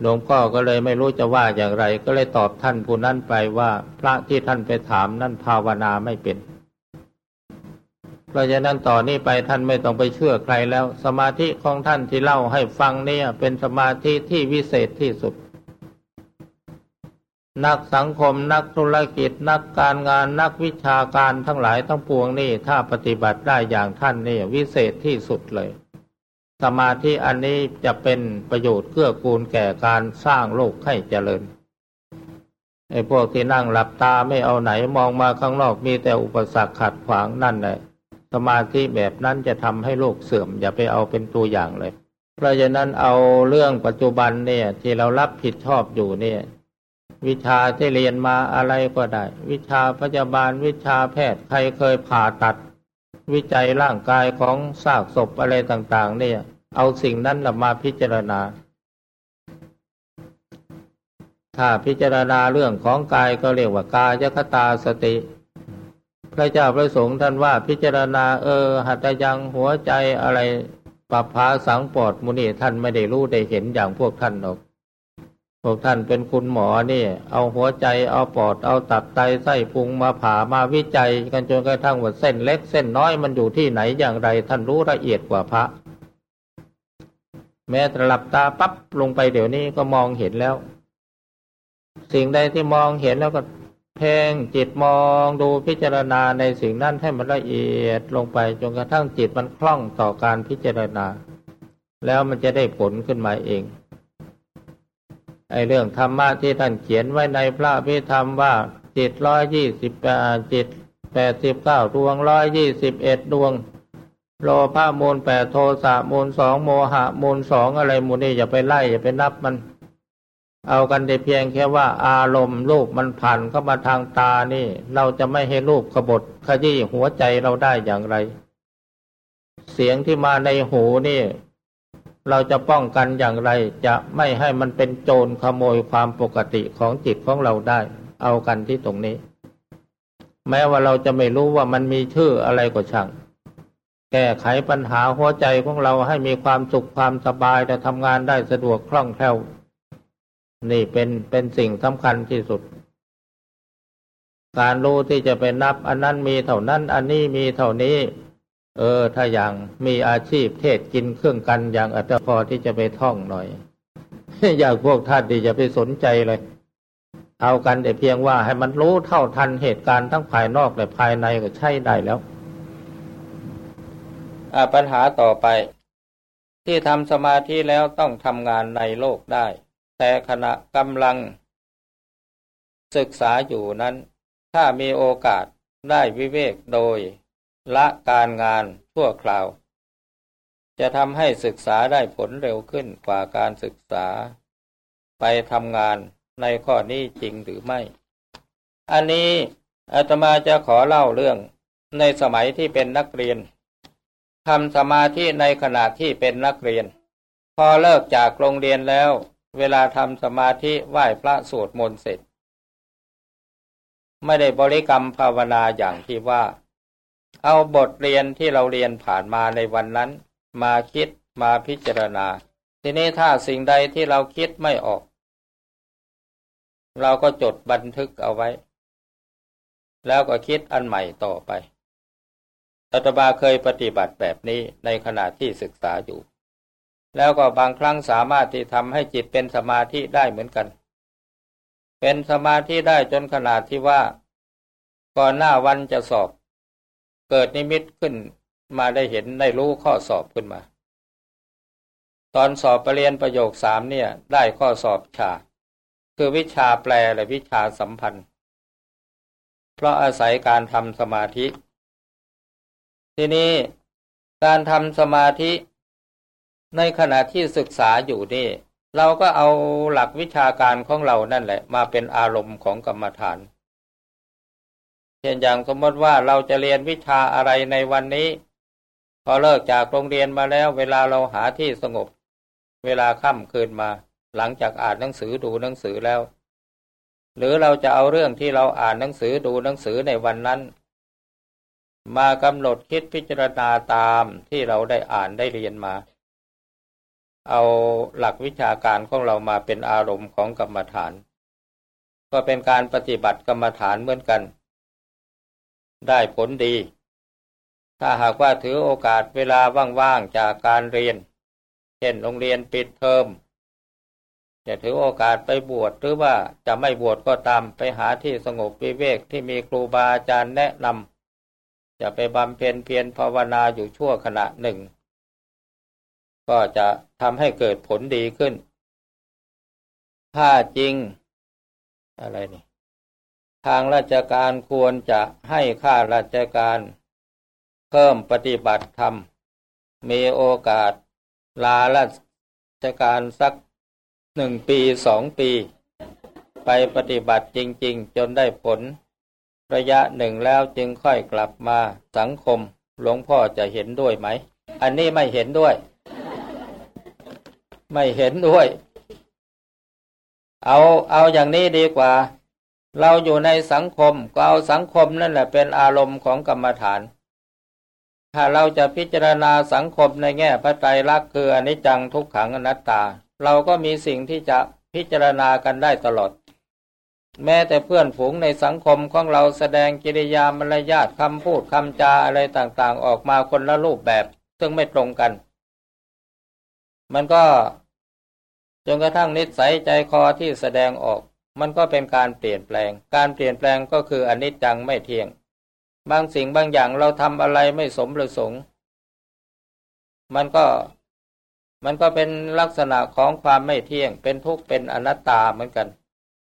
หลวงพ่อก็เลยไม่รู้จะว่าอย่างไร ก็เลยตอบท่านผู้นั้นไปว่าพระที่ท่านไปถามนั่นภาวนาไม่เป็น เพราะฉะนั้นต่อนนี้ไปท่านไม่ต้องไปเชื่อใครแล้ว สมาธิของท่านที่เล่าให้ฟังเนี่ยเป็นสมาธิที่วิเศษที่สุด นักสังคมนักธุรกิจ นักการงานนักวิชาการทั้งหลายทั้งปวงนี่ถ้าปฏิบัติได้อย่างท่านนี่วิเศษที่สุดเลย สมาธิอันนี้จะเป็นประโยชน์เกื้อกูลแก่การสร้างโลกให้เจริญไอ้พวกที่นั่งหลับตาไม่เอาไหนมองมาข้างนอกมีแต่อุปสรรคขัดขวางนั่นแหละสมาธิแบบนั้นจะทำให้โลกเสื่อม อย่าไปเอาเป็นตัวอย่างเลย เพราะฉะนั้นเอาเรื่องปัจจุบันเนี่ยที่เรารับผิดชอบอยู่เนี่ย วิชาที่เรียนมาอะไรก็ได้ วิชาพยาบาลวิชาแพทย์ใครเคยผ่าตัด วิจัยร่างกายของซากศพอะไรต่าง ๆ เนี่ย เอาสิ่งนั้นมาพิจารณา ถ้าพิจารณาเรื่องของกายก็เรียกว่ากายคตาสติ พระเจ้าพระสงฆ์ท่านว่าพิจารณาเออ หัตยังหัวใจอะไรปับพาสังปอดมุนีท่านไม่ได้รู้ได้เห็นอย่างพวกท่านหรอก พวกท่านเป็นคุณหมอนี่เอาหัวใจเอาปอดเอาตับไตไส้พุงมาผ่ามาวิจัย กันจนกระทั่งว่าเส้นเล็กเส้นน้อยมันอยู่ที่ไหนอย่างไร ท่านรู้ละเอียดกว่าพระ แม้แต่หลับตาปั๊บลงไปเดี๋ยวนี้ก็มองเห็นแล้ว สิ่งใดที่มองเห็นแล้วก็เพ่งจิตมองดูพิจารณาในสิ่งนั้นให้มันละเอียดลงไปจนกระทั่งจิตมันคล่องต่อการพิจารณา แล้วมันจะได้ผลขึ้นมาเองไอเรื่องธรรมะที่ท่านเขียนไว้ในพระพิธรรมว่าจิตร้อยยี่สิบจิตแปดสิบเก้าดวงร้อยยี่สิบเอ็ดดวง โลภะมูลแปดโทสะมูลสองโมหะมูลสองอะไรมูลนี่อย่าไปไล่อย่าไปนับมัน เอากันได้เพียงแค่ว่า อารมณ์รูปมันผ่านเข้ามาทางตานี่ เราจะไม่ให้รูปขบฏขยี้หัวใจเราได้อย่างไร เสียงที่มาในหูนี่ เราจะป้องกันอย่างไร จะไม่ให้มันเป็นโจรขโมยความปกติของจิตของเราได้ เอากันที่ตรงนี้ แม้ว่าเราจะไม่รู้ว่ามันมีชื่ออะไรก็ช่าง แก้ไขปัญหาหัวใจของเราให้มีความสุขความสบายแต่ทำงานได้สะดวกคล่องแคล่ว นี่เป็นเป็นสิ่งสำคัญที่สุด การรู้ที่จะไปนับ อันนั้นมีเท่านั้น อันนี้มีเท่านี้ เออ ถ้าอย่างมีอาชีพเทศกินเครื่องกันอย่างอัตพอที่จะไปท่องหน่อย อยากพวกท่านที่จะไปสนใจเลย เอากันแต่เพียงว่าให้มันรู้เท่าทันเหตุการณ์ทั้งภายนอกและภายในก็ใช่ได้แล้ว ปัญหาต่อไป ที่ทำสมาธิแล้วต้องทำงานในโลกได้ แต่ขณะกำลัง ศึกษาอยู่นั้น ถ้ามีโอกาสได้วิเวกโดย ละการงานชั่วคราว จะทำให้ศึกษาได้ผลเร็วขึ้นกว่าการศึกษา ไปทำงานในข้อนี้จริงหรือไม่ อันนี้อาตมาจะขอเล่าเรื่องในสมัยที่เป็นนักเรียน ทำสมาธิในขณะที่เป็นนักเรียน พอเลิกจากโรงเรียนแล้ว เวลาทำสมาธิไหว้พระสวดมนต์เสร็จ ไม่ได้บริกรรมภาวนาอย่างที่ว่า เอาบทเรียนที่เราเรียนผ่านมาในวันนั้น มาคิดมาพิจารณา ทีนี้ถ้าสิ่งใดที่เราคิดไม่ออก เราก็จดบันทึกเอาไว้ แล้วก็คิดอันใหม่ต่อไป อัตบาเคยปฏิบัติแบบนี้ในขณะที่ศึกษาอยู่ แล้วก็บางครั้งสามารถที่ทำให้จิตเป็นสมาธิได้เหมือนกัน เป็นสมาธิได้จนขนาดที่ว่า ก่อนหน้าวันจะสอบ เกิดนิมิตขึ้นมาได้เห็นได้รู้ข้อสอบขึ้นมา ตอนสอบปรริญญาประโยคสามเนี่ย ได้ข้อสอบชา คือวิชาแปลและวิชาสัมพันธ์ เพราะอาศัยการทำสมาธิ ทีนี้การทำสมาธิในขณะที่ศึกษาอยู่นี่ เราก็เอาหลักวิชาการของเรานั่นแหละ มาเป็นอารมณ์ของกรรมฐาน เช่นอย่างสมมติว่าเราจะเรียนวิชาอะไรในวันนี้ พอเลิกจากโรงเรียนมาแล้ว เวลาเราหาที่สงบ เวลาค่ำคืนมา หลังจากอ่านหนังสือดูหนังสือแล้ว หรือเราจะเอาเรื่องที่เราอ่านหนังสือดูหนังสือในวันนั้น มากำหนดคิดพิจารณาตามที่เราได้อ่านได้เรียนมา เอาหลักวิชาการของเรามาเป็นอารมณ์ของกรรมฐาน ก็เป็นการปฏิบัติกรรมฐานเหมือนกัน ได้ผลดี ถ้าหากว่าถือโอกาสเวลาว่างๆจากการเรียน เช่นโรงเรียนปิดเทอมจะถือโอกาสไปบวชหรือว่าจะไม่บวชก็ตามไปหาที่สงบวิเวกที่มีครูบาอาจารย์แนะนำ จะไปบำเพ็ญเพียรภาวนาอยู่ชั่วขณะหนึ่ง ก็จะทำให้เกิดผลดีขึ้น ถ้าจริง อะไรนี่ทางราชการควรจะให้ข้าราชการ เพิ่มปฏิบัติธรรม มีโอกาส ลาราชการสักหนึ่งปีสองปี ไปปฏิบัติจริง ๆ จนได้ผล ระยะหนึ่งแล้วจึงค่อยกลับมาสังคม หลวงพ่อจะเห็นด้วยไหม อันนี้ไม่เห็นด้วย ไม่เห็นด้วย เอาเอาอย่างนี้ดีกว่า เราอยู่ในสังคมก็เอาสังคมนั่นแหละเป็นอารมณ์ของกรรมฐาน ถ้าเราจะพิจารณาสังคมในแง่พระไตรลักษณ์คืออนิจจังทุกขังอนัตตา เราก็มีสิ่งที่จะพิจารณากันได้ตลอด แม้แต่เพื่อนฝูงในสังคมของเราแสดงกิริยามารยาทคำพูดคำจาอะไรต่างๆ ออกมาคนละรูปแบบ ซึ่งไม่ตรงกัน มันก็จนกระทั่งนิสัยใจคอที่แสดงออก มันก็เป็นการเปลี่ยนแปลง การเปลี่ยนแปลงก็คืออนิจจังไม่เที่ยง บางสิ่งบางอย่างเราทำอะไรไม่สมประสงค์ มันก็มันก็เป็นลักษณะของความไม่เที่ยง เป็นทุกข์เป็นอนัตตาเหมือนกัน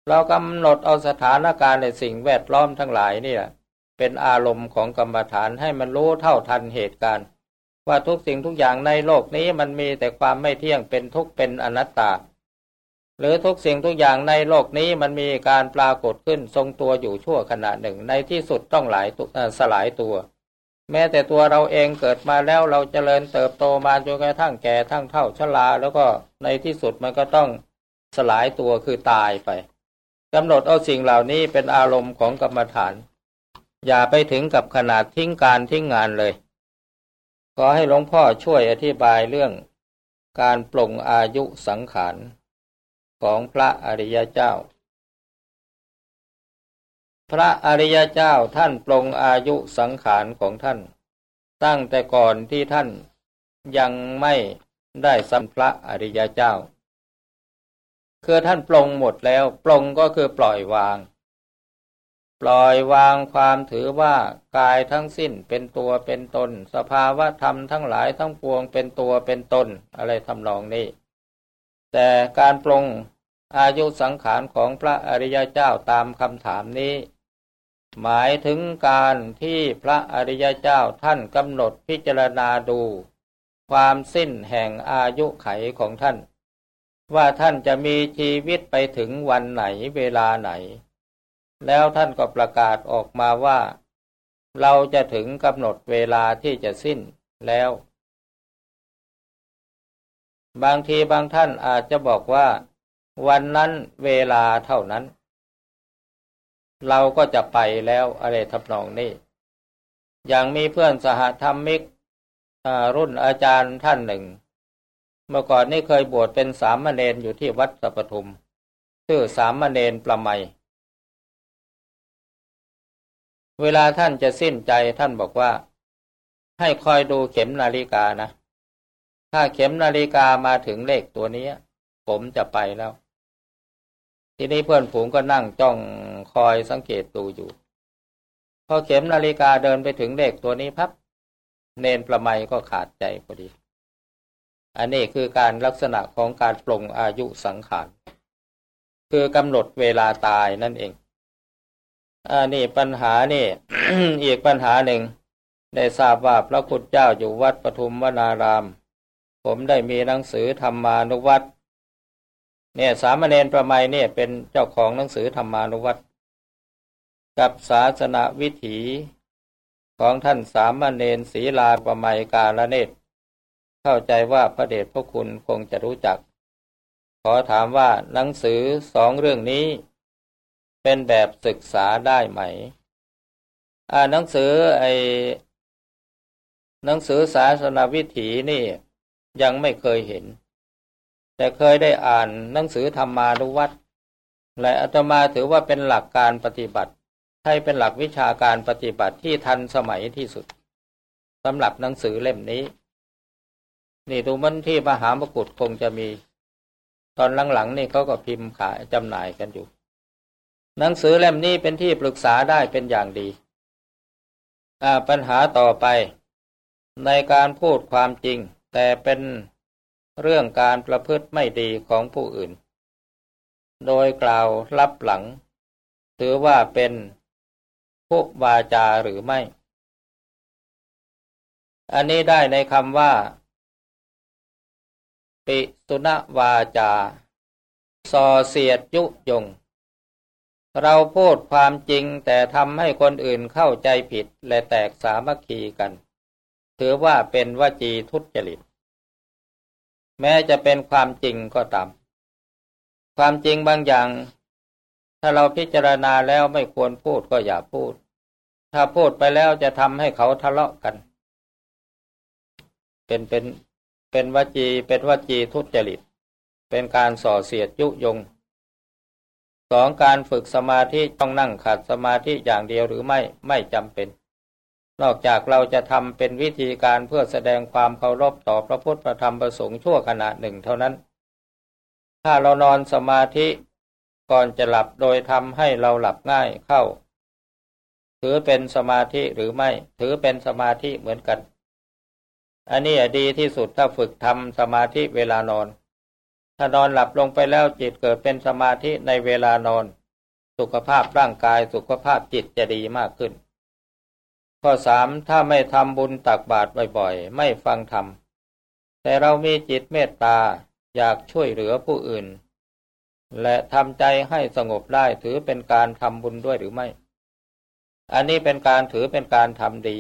เรากำหนดเอาสถานการณ์ในสิ่งแวดล้อมทั้งหลายนี่แหละเป็นอารมณ์ของกรรมฐานให้มันรู้เท่าทันเหตุการณ์ ว่าทุกสิ่งทุกอย่างในโลกนี้มันมีแต่ความไม่เที่ยงเป็นทุกข์เป็นอนัตตา หรือทุกสิ่งทุกอย่างในโลกนี้มันมีการปรากฏขึ้นทรงตัวอยู่ชั่วขณะหนึ่ง ในที่สุดต้องหลายสลายตัว แม้แต่ตัวเราเองเกิดมาแล้วเราจเจริญเติบโตมาจนกระทั่งแก่ทั้งเท่าชราแล้วก็ในที่สุดมันก็ต้องสลายตัวคือตายไป กำหนดเอาสิ่งเหล่านี้เป็นอารมณ์ของกรรมฐาน อย่าไปถึงกับขนาดทิ้งการทิ้งงานเลย ขอให้หลวงพ่อช่วยอธิบายเรื่อง การปลงอายุสังขารของพระอริยเจ้า พระอริยเจ้าท่านปรงอายุสังขารของท่าน ตั้งแต่ก่อนที่ท่านยังไม่ได้สัมพระอริยเจ้า คือท่านปรงหมดแล้วปรงก็คือปล่อยวาง ปล่อยวางความถือว่ากายทั้งสิ้นเป็นตัวเป็นตน สภาวะธรรมทั้งหลายทั้งปวงเป็นตัวเป็นตน อะไรทำนองนี้ แต่การปรงอายุสังขารของพระอริยเจ้าตามคำถามนี้ หมายถึงการที่พระอริยเจ้าท่านกำหนดพิจารณาดู ความสิ้นแห่งอายุไขของท่าน ว่าท่านจะมีชีวิตไปถึงวันไหนเวลาไหน แล้วท่านก็ประกาศออกมาว่า เราจะถึงกำหนดเวลาที่จะสิ้นแล้ว บางทีบางท่านอาจจะบอกว่า วันนั้นเวลาเท่านั้น เราก็จะไปแล้วอะไรทำนองนี้อย่างมีเพื่อนสหธรรมิกรุ่นอาจารย์ท่านหนึ่ง เมื่อก่อนนี่เคยบวชเป็นสามเณรอยู่ที่วัดสัปทุม ชื่อสามเณรประไมเวลาท่านจะสิ้นใจท่านบอกว่า ให้คอยดูเข็มนาฬิกานะ ถ้าเข็มนาฬิกามาถึงเลขตัวนี้ ผมจะไปแล้ว ทีนี้เพื่อนฝูงก็นั่งจ้องคอยสังเกตดูอยู่ พอเข็มนาฬิกาเดินไปถึงเลขตัวนี้พับ เนนประไมก็ขาดใจพอดี อันนี้คือการลักษณะของการปลงอายุสังขาร คือกำหนดเวลาตายนั่นเอง อันนี้ปัญหานี่อีกปัญหาหนึ่ง ได้ทราบว่าพระคุณเจ้าอยู่วัดปทุมวนาราม ผมได้มีหนังสือธรรมานุวัตรเนี่ยสามเณรประไมเนี่ยเป็นเจ้าของหนังสือธรรมานุวัตรกับศาสนาวิถีของท่านสามเณรศีลาประไมกาลเนตร เข้าใจว่าพระเดชพระคุณคงจะรู้จัก ขอถามว่าหนังสือสองเรื่องนี้ เป็นแบบศึกษาได้ไหม อ่าหนังสือไอหนังสือศาสนาวิถีนี่ยังไม่เคยเห็น แต่เคยได้อ่านหนังสือธรรมานุวัตรและอาตมาถือว่าเป็นหลักการปฏิบัติใช่เป็นหลักวิชาการปฏิบัติที่ทันสมัยที่สุดสำหรับหนังสือเล่มนี้ นี่ดูมันที่มหามกุฏคงจะมี ตอนหลังๆนี่เขาก็พิมพ์ขายจำหน่ายกันอยู่ หนังสือเล่มนี้เป็นที่ปรึกษาได้เป็นอย่างดีปัญหาต่อไป ในการพูดความจริง แต่เป็นเรื่องการประพฤติไม่ดีของผู้อื่น โดยกล่าวลับหลัง ถือว่าเป็นพุวาจาหรือไม่ อันนี้ได้ในคำว่า ปิสุณวาจาสอเสียดยุยง เราพูดความจริงแต่ทำให้คนอื่นเข้าใจผิดและแตกสามัคคีกัน ถือว่าเป็นวจีทุจริต แม้จะเป็นความจริงก็ตาม ความจริงบางอย่าง ถ้าเราพิจารณาแล้วไม่ควรพูดก็อย่าพูด ถ้าพูดไปแล้วจะทำให้เขาทะเลาะกัน เป็นเป็น เป็นวจีเป็นวจีทุจริต เป็นการส่อเสียดยุยงสองการฝึกสมาธิต้องนั่งขัดสมาธิอย่างเดียวหรือไม่ไม่จำเป็น นอกจากเราจะทำเป็นวิธีการเพื่อแสดงความเคารพต่อพระพุทธพระธรรมประสงค์ชั่วขณะหนึ่งเท่านั้น ถ้าเรานอนสมาธิก่อนจะหลับโดยทำให้เราหลับง่ายเข้า ถือเป็นสมาธิหรือไม่ ถือเป็นสมาธิเหมือนกัน อันนี้ดีที่สุดถ้าฝึกทำสมาธิเวลานอน ถ้านอนหลับลงไปแล้วจิตเกิดเป็นสมาธิในเวลานอน สุขภาพร่างกายสุขภาพจิตจะดีมากขึ้น ข้อสามถ้าไม่ทำบุญตักบาตรบ่อยๆ ไม่ฟังธรรม แต่เรามีจิตเมตตาอยากช่วยเหลือผู้อื่น และทำใจให้สงบได้ถือเป็นการทำบุญด้วยหรือไม่ อันนี้เป็นการถือเป็นการทำดี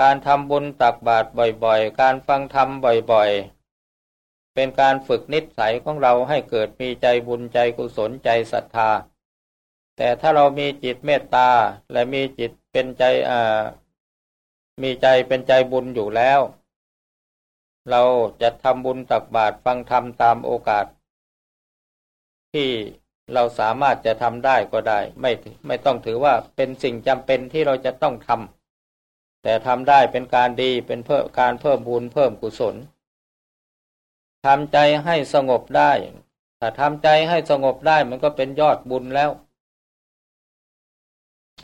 การทำบุญตักบาตรบ่อยๆ การฟังธรรมบ่อยๆ เป็นการฝึกนิสัยของเราให้เกิดมีใจบุญใจกุศลใจศรัทธา แต่ถ้าเรามีจิตเมตตาและมีจิตเป็นใจอ่ามีใจเป็นใจบุญอยู่แล้ว เราจะทำบุญตักบาตรฟังธรรมตามโอกาส ที่เราสามารถจะทำได้ก็ได้ ไม่ไม่ต้องถือว่าเป็นสิ่งจำเป็นที่เราจะต้องทำ แต่ทำได้เป็นการดีเป็นเพื่อการเพิ่มบุญเพิ่มกุศลทำใจให้สงบได้ ถ้าทำใจให้สงบได้มันก็เป็นยอดบุญแล้ว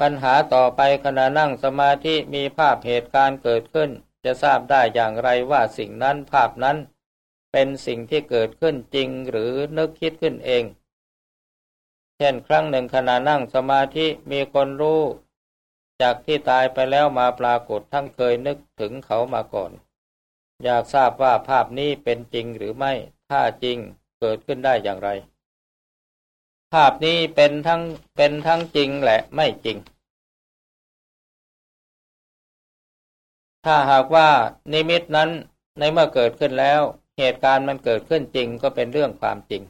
ปัญหาต่อไปขณะนั่งสมาธิมีภาพเหตุการณ์เกิดขึ้น จะทราบได้อย่างไรว่าสิ่งนั้นภาพนั้น เป็นสิ่งที่เกิดขึ้นจริงหรือนึกคิดขึ้นเอง เช่นครั้งหนึ่งขณะนั่งสมาธิมีคนรู้ จากที่ตายไปแล้วมาปรากฏทั้งเคยนึกถึงเขามาก่อน อยากทราบว่าภาพนี้เป็นจริงหรือไม่ ถ้าจริงเกิดขึ้นได้อย่างไร ภาพนี้เป็นทั้งเป็นทั้งจริงและไม่จริง ถ้าหากว่านิมิตนั้นในเมื่อเกิดขึ้นแล้ว เหตุการณ์มันเกิดขึ้นจริงก็เป็นเรื่องความจริง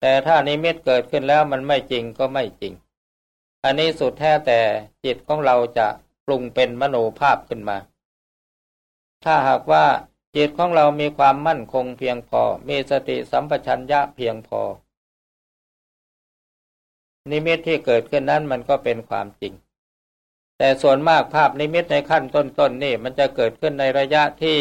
แต่ถ้านิมิตเกิดขึ้นแล้วมันไม่จริงก็ไม่จริง อันนี้สุดแท้แต่จิตของเราจะปรุงเป็นมโนภาพขึ้นมา ถ้าหากว่าจิตของเรามีความมั่นคงเพียงพอ มีสติสัมปชัญญะเพียงพอ นิมิตที่เกิดขึ้นนั้นมันก็เป็นความจริง แต่ส่วนมากภาพนิมิตในขั้นต้นๆนนี่มันจะเกิดขึ้นในระยะที่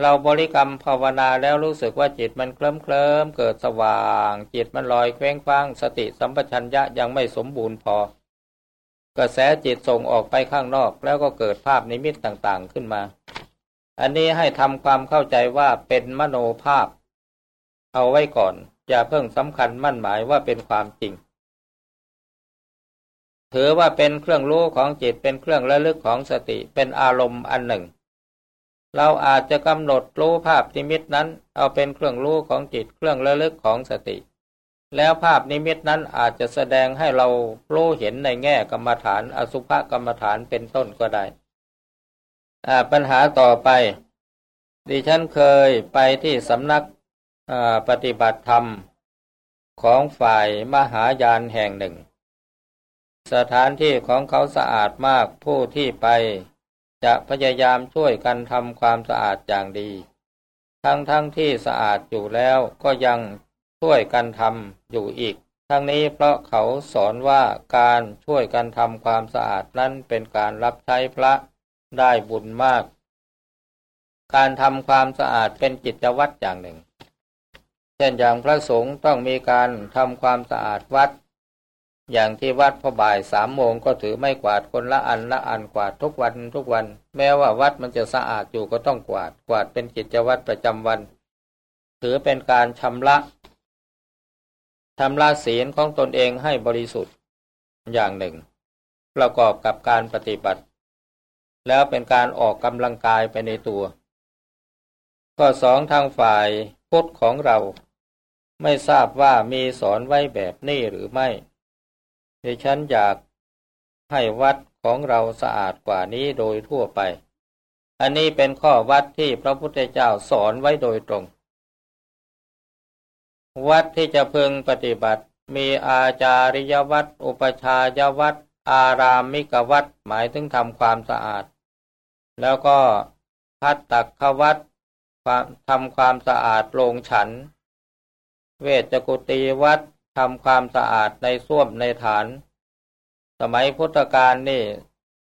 เราบริกรรมภาวนาแล้วรู้สึกว่าจิตมันเคลิ้มเคลิมเกิดสว่าง จิตมันลอยเคว้งคว้าง สติสัมปชัญญะยังไม่สมบูรณ์พอ กระแสจิตส่งออกไปข้างนอกแล้วก็เกิดภาพนิมิตต่างๆขึ้นมา อันนี้ให้ทำความเข้าใจว่าเป็นมโนภาพ เอาไว้ก่อน อย่าเพิ่งสำคัญมั่นหมายว่าเป็นความจริง ถือว่าเป็นเครื่องรู้ของจิตเป็นเครื่องระลึกของสติเป็นอารมณ์อันหนึ่ง เราอาจจะกำหนดรู้ภาพนิมิตนั้น เอาเป็นเครื่องรู้ของจิตเครื่องระลึกของสติ แล้วภาพนิมิตนั้นอาจจะแสดงให้เรารู้เห็นในแง่กรรมฐานอสุภกรรมฐานเป็นต้นก็ได้ปัญหาต่อไป ดิฉันเคยไปที่สำนักปฏิบัติธรรมของฝ่ายมหายานแห่งหนึ่ง สถานที่ของเขาสะอาดมากผู้ที่ไป จะพยายามช่วยกันทำความสะอาดอย่างดี ทั้งทั้งที่สะอาดอยู่แล้วก็ยังช่วยกันทำอยู่อีก ทั้งนี้เพราะเขาสอนว่าการช่วยกันทำความสะอาดนั้นเป็นการรับใช้พระได้บุญมาก การทำความสะอาดเป็นกิจวัตรอย่างหนึ่ง เช่นอย่างพระสงฆ์ต้องมีการทำความสะอาดวัด อย่างที่วัดพอบ่ายสามโมงก็ถือไม่กวาดคนละอันละอันกวาดทุกวันทุกวัน แม้ว่าวัดมันจะสะอาดอยู่ก็ต้องกวาดกวาดเป็นกิจวัตรประจำวัน ถือเป็นการชำระทำลาศีลของตนเองให้บริสุทธิ์อย่างหนึ่ง ประกอบกับการปฏิบัติ แล้วเป็นการออกกำลังกายไปในตัวข้อสองทางฝ่ายพุทธของเรา ไม่ทราบว่ามีสอนไว้แบบนี้หรือไม่ ดิฉันอยากให้วัดของเราสะอาดกว่านี้โดยทั่วไป อันนี้เป็นข้อวัดที่พระพุทธเจ้าสอนไว้โดยตรง วัดที่จะพึงปฏิบัติ มีอาจาริยวัด อุปชายวัด อารามมิกวัด หมายถึงทำความสะอาด แล้วก็พัดตักขวัตทำความสะอาดโรงฉัน เวชกุตีวัด ทำความสะอาดในส้วมในฐาน สมัยพุทธกาลนี่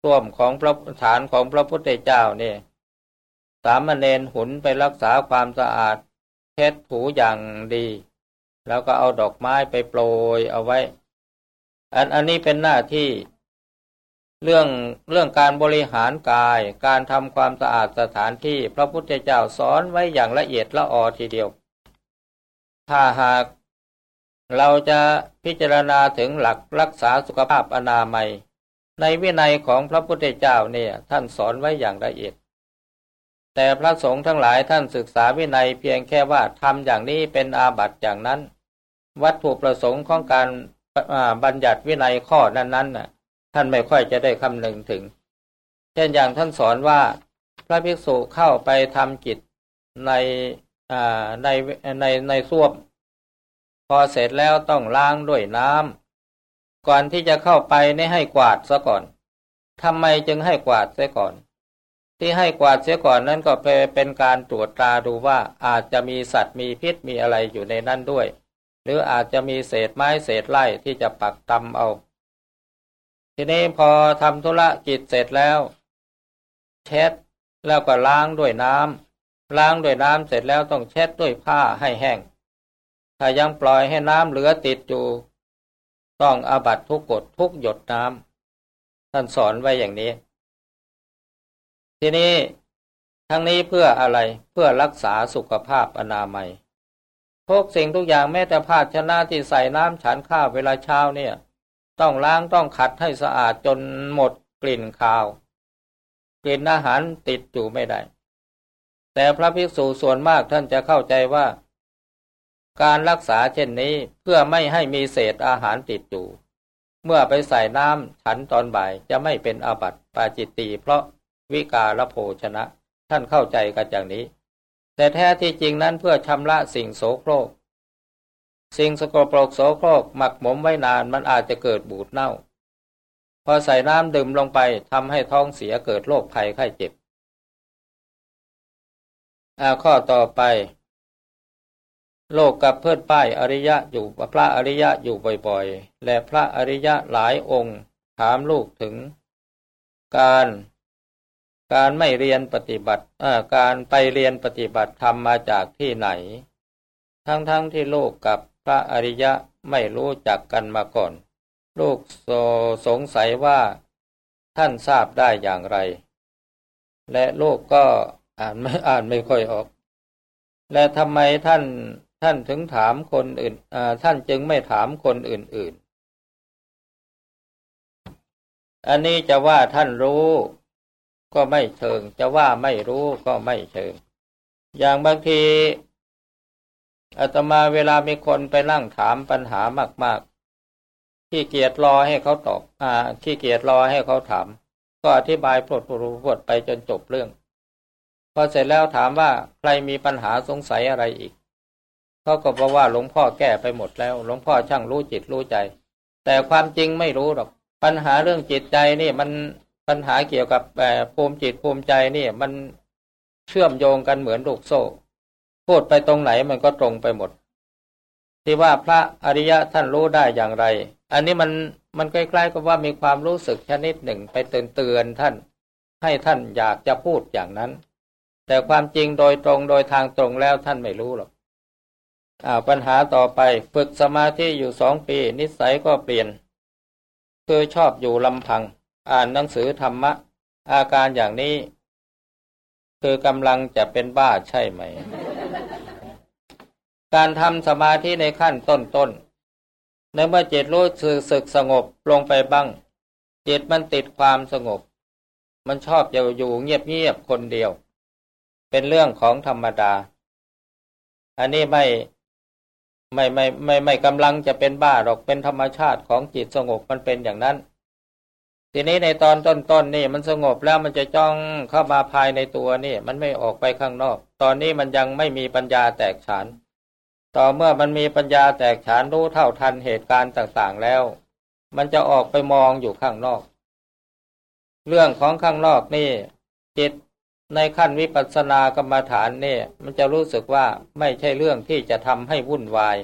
ส้วมของพระฐานของพระพุทธเจ้านี่สามเณรหุนไปรักษาความสะอาดเช็ดถูอย่างดี แล้วก็เอาดอกไม้ไปโปรยเอาไว้ อันอันนี้เป็นหน้าที่ เรื่องเรื่องการบริหารกาย การทำความสะอาดสถานที่พระพุทธเจ้าสอนไว้อย่างละเอียดละออทีเดียว ถ้าหาก เราจะพิจารณาถึงหลักรักษาสุขภาพอนามัย ในวินัยของพระพุทธเจ้าเนี่ยท่านสอนไว้อย่างละเอียด แต่พระสงฆ์ทั้งหลายท่านศึกษาวินัยเพียงแค่ว่าทำอย่างนี้เป็นอาบัติอย่างนั้น วัตถุประสงค์ของการบัญญัติวินัยข้อนั้นๆน่ะท่านไม่ค่อยจะได้คำนึงถึง เช่นอย่างท่านสอนว่าพระภิกษุเข้าไปทำกิจในในในในส้วม อเสร็จแล้วต้องล้างด้วยน้ำก่อนที่จะเข้าไปนี่ให้กวาดซะก่อนทำไมจึงให้กวาดเสียก่อน ที่ให้กวาดเสียก่อนนั้นก็เป็นการตรวจตราดูว่าอาจจะมีสัตว์มีพิษมีอะไรอยู่ในนั้นด้วย หรืออาจจะมีเศษไม้เศษไร่ที่จะปักตำเอา ทีนี้พอทำธุระกิจเสร็จแล้ว เช็ดแล้วก็ล้างด้วยน้ำล้างด้วยน้ำเสร็จแล้วต้องเช็ดด้วยผ้าให้แห้ง ถ้ายังปล่อยให้น้ำเหลือติดอยู่ ต้องอาบัตทุกกฎทุกหยดน้ำท่านสอนไว้อย่างนี้ ทีนี้ทั้งนี้เพื่ออะไรเพื่อรักษาสุขภาพอนามัยทุกสิ่งทุกอย่างแม้แต่ภาชนะที่ใส่น้ำฉันข้าวเวลาเช้าเนี่ย ต้องล้างต้องขัดให้สะอาดจนหมดกลิ่นคาว กลิ่นอาหารติดอยู่ไม่ได้ แต่พระภิกษุส่วนมากท่านจะเข้าใจว่า การรักษาเช่นนี้เพื่อไม่ให้มีเศษอาหารติดอยู่ เมื่อไปใส่น้ำฉันตอนบ่ายจะไม่เป็นอาบัติปาจิตตีเพราะวิกาลโภชนะ ท่านเข้าใจกันอย่างนี้ แต่แท้ที่จริงนั้นเพื่อชำระสิ่งโสโครก สิ่งสกปรกโสโครกหมักหมมไว้นานมันอาจจะเกิดบูดเน่า พอใส่น้ำดื่มลงไปทำให้ท้องเสียเกิดโรคภัยไข้เจ็บข้อต่อไป โลกกับเพื่อนป้ายอริยะอยู่พระอริยะอยู่บ่อยๆ และพระอริยะหลายองค์ถามลูกถึง การ การไม่เรียนปฏิบัติการไปเรียนปฏิบัติธรรมมาจากที่ไหน ทั้งๆทที่ลูกกับพระอริยะไม่รู้จักกันมาก่อน ลูกโสงสัยว่าท่านทราบได้อย่างไร และลูกก็อ่านไม่อ่านไม่ค่อยออก และทำไมท่าน ท่านถึงถามคนอื่นท่านจึงไม่ถามคนอื่น ๆ อันนี้จะว่าท่านรู้ ก็ไม่เชิง จะว่าไม่รู้ก็ไม่เชิง อย่างบางทีอาตมาเวลามีคนไปนั่งถามปัญหามาก ๆ ที่เกียรรอให้เขาตอบ อ่า ที่เกียรรอให้เขาถาม ก็อธิบายพลดพดไปจนจบเรื่อง พอเสร็จแล้วถามว่าใครมีปัญหาสงสัยอะไรอีก เขาก็บอกว่าหลวงพ่อแก้ไปหมดแล้ว หลวงพ่อช่างรู้จิตรู้ใจ แต่ความจริงไม่รู้หรอก ปัญหาเรื่องจิตใจนี่มันปัญหาเกี่ยวกับภูมิจิตภูมิใจนี่มันเชื่อมโยงกันเหมือนลูกโซ่ พูดไปตรงไหนมันก็ตรงไปหมด ที่ว่าพระอริยะท่านรู้ได้อย่างไร อันนี้มันมันใกล้ๆกับว่ามีความรู้สึกชนิดหนึ่งไปเตือนเตือนท่าน ให้ท่านอยากจะพูดอย่างนั้น แต่ความจริงโดยตรงโดยทางตรงแล้วท่านไม่รู้หรอก อาปัญหาต่อไปฝึกสมาธิอยู่สองปี นิสัยก็เปลี่ยน คือชอบอยู่ลำพัง อ่านหนังสือธรรมะ อาการอย่างนี้ คือกำลังจะเป็นบ้าใช่ไหม การทำสมาธิในขั้นต้นๆในเมื่อจิตรู้สึกสึกสงบลงไปบ้าง จิตมันติดความสงบ มันชอบอยู่อยู่เงียบๆคนเดียว เป็นเรื่องของธรรมดา อันนี้ไม่ ไม่ไม่ไม่ไม่กำลังจะเป็นบ้าหรอกเป็นธรรมชาติของจิตสงบมันเป็นอย่างนั้น ทีนี้ในตอนต้นๆนนี่มันสงบแล้วมันจะจ้องเข้ามาภายในตัวนี่ มันไม่ออกไปข้างนอก ตอนนี้มันยังไม่มีปัญญาแตกฉาน ต่อเมื่อมันมีปัญญาแตกฉานรู้เท่าทันเหตุการณ์ต่างๆแล้ว มันจะออกไปมองอยู่ข้างนอก เรื่องของข้างนอกนี่ จิต ในขั้นวิปัสสนากรรมฐานเนี่ยมันจะรู้สึกว่าไม่ใช่เรื่องที่จะทำให้วุ่นวาย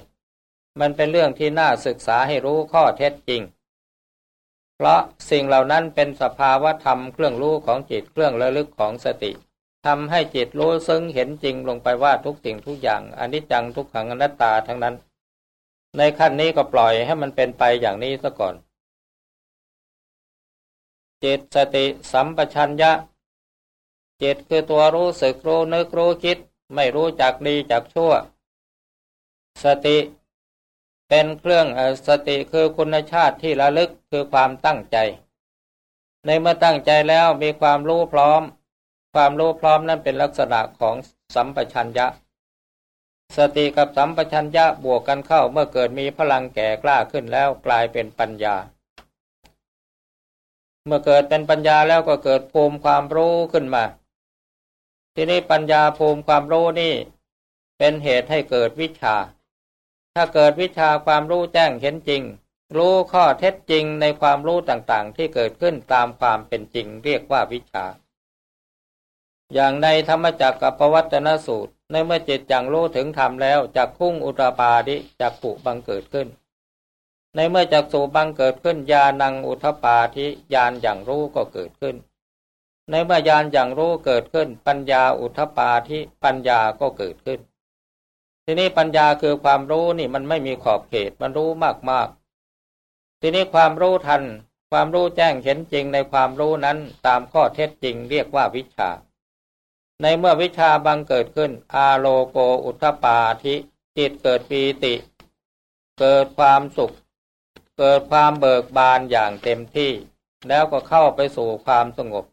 มันเป็นเรื่องที่น่าศึกษาให้รู้ข้อเท็จจริง เพราะสิ่งเหล่านั้นเป็นสภาวะธรรมเครื่องรู้ของจิตเครื่องระลึกของสติทำให้จิตรู้ซึ้งเห็นจริงลงไปว่าทุกสิ่งทุกอย่างอนิจจังทุกขังอนัตตาทั้งนั้น ในขั้นนี้ก็ปล่อยให้มันเป็นไปอย่างนี้ซะก่อนจิตสติสัมปชัญญะ จิตคือตัวรู้สึกรู้นึกรู้คิด ไม่รู้จักดีจักชั่ว สติเป็นเครื่องสติคือคุณชาติที่ระลึกคือความตั้งใจ ในเมื่อตั้งใจแล้วมีความรู้พร้อม ความรู้พร้อมนั้นเป็นลักษณะของสัมปชัญญะ สติกับสัมปชัญญะบวกกันเข้าเมื่อเกิดมีพลังแก่กล้าขึ้นแล้วกลายเป็นปัญญา เมื่อเกิดเป็นปัญญาแล้วก็เกิดภูมิความรู้ขึ้นมา ทีนี้ปัญญาภูมิความรู้นี่ เป็นเหตุให้เกิดวิชา ถ้าเกิดวิชาความรู้แจ้งเห็นจริง รู้ข้อเท็จจริงในความรู้ต่างๆ ที่เกิดขึ้นตามความเป็นจริงเรียกว่าวิชา อย่างในธรรมจักรกับปวัตนสูตร ในเมื่อจิตอย่างรู้ถึงธรรมแล้วจักคุ้งอุตปาดิจักปุบังเกิดขึ้นในเมื่อจักสูบังเกิดขึ้นญาณังอุทปาทิญาณอย่างรู้ก็เกิดขึ้น ในเมื่อญาณอย่างรู้เกิดขึ้น ปัญญาอุทปาทิปัญญาก็เกิดขึ้น ทีนี้ปัญญาคือความรู้นี่มันไม่มีขอบเขตมันรู้มากๆทีนี้ความรู้ทัน ความรู้แจ้งเห็นจริงในความรู้นั้นตามข้อเท็จจริงเรียกว่าวิชา ในเมื่อวิชาบังเกิดขึ้น อาโลโกอุทปาธิจิตเกิดปีติ เกิดความสุข เกิดความเบิกบานอย่างเต็มที่ แล้วก็เข้าไปสู่ความสงบ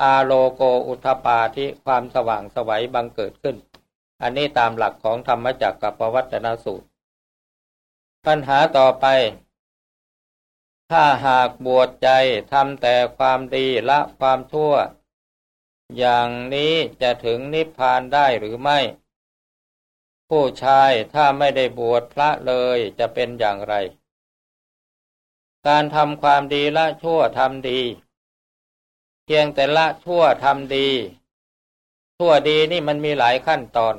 อาโลโกอุทปาธิความสว่างสวัยบังเกิดขึ้น อันนี้ตามหลักของธรรมจักรกับปวัตนสูตร ปัญหาต่อไป ถ้าหากบวชใจทำแต่ความดีละความชั่ว อย่างนี้จะถึงนิพพานได้หรือไม่ ผู้ชายถ้าไม่ได้บวชพระเลยจะเป็นอย่างไร การทำความดีละชั่วทำดี พียงแต่ละชั่วทำดี ชั่วดีนี่มันมีหลายขั้นตอน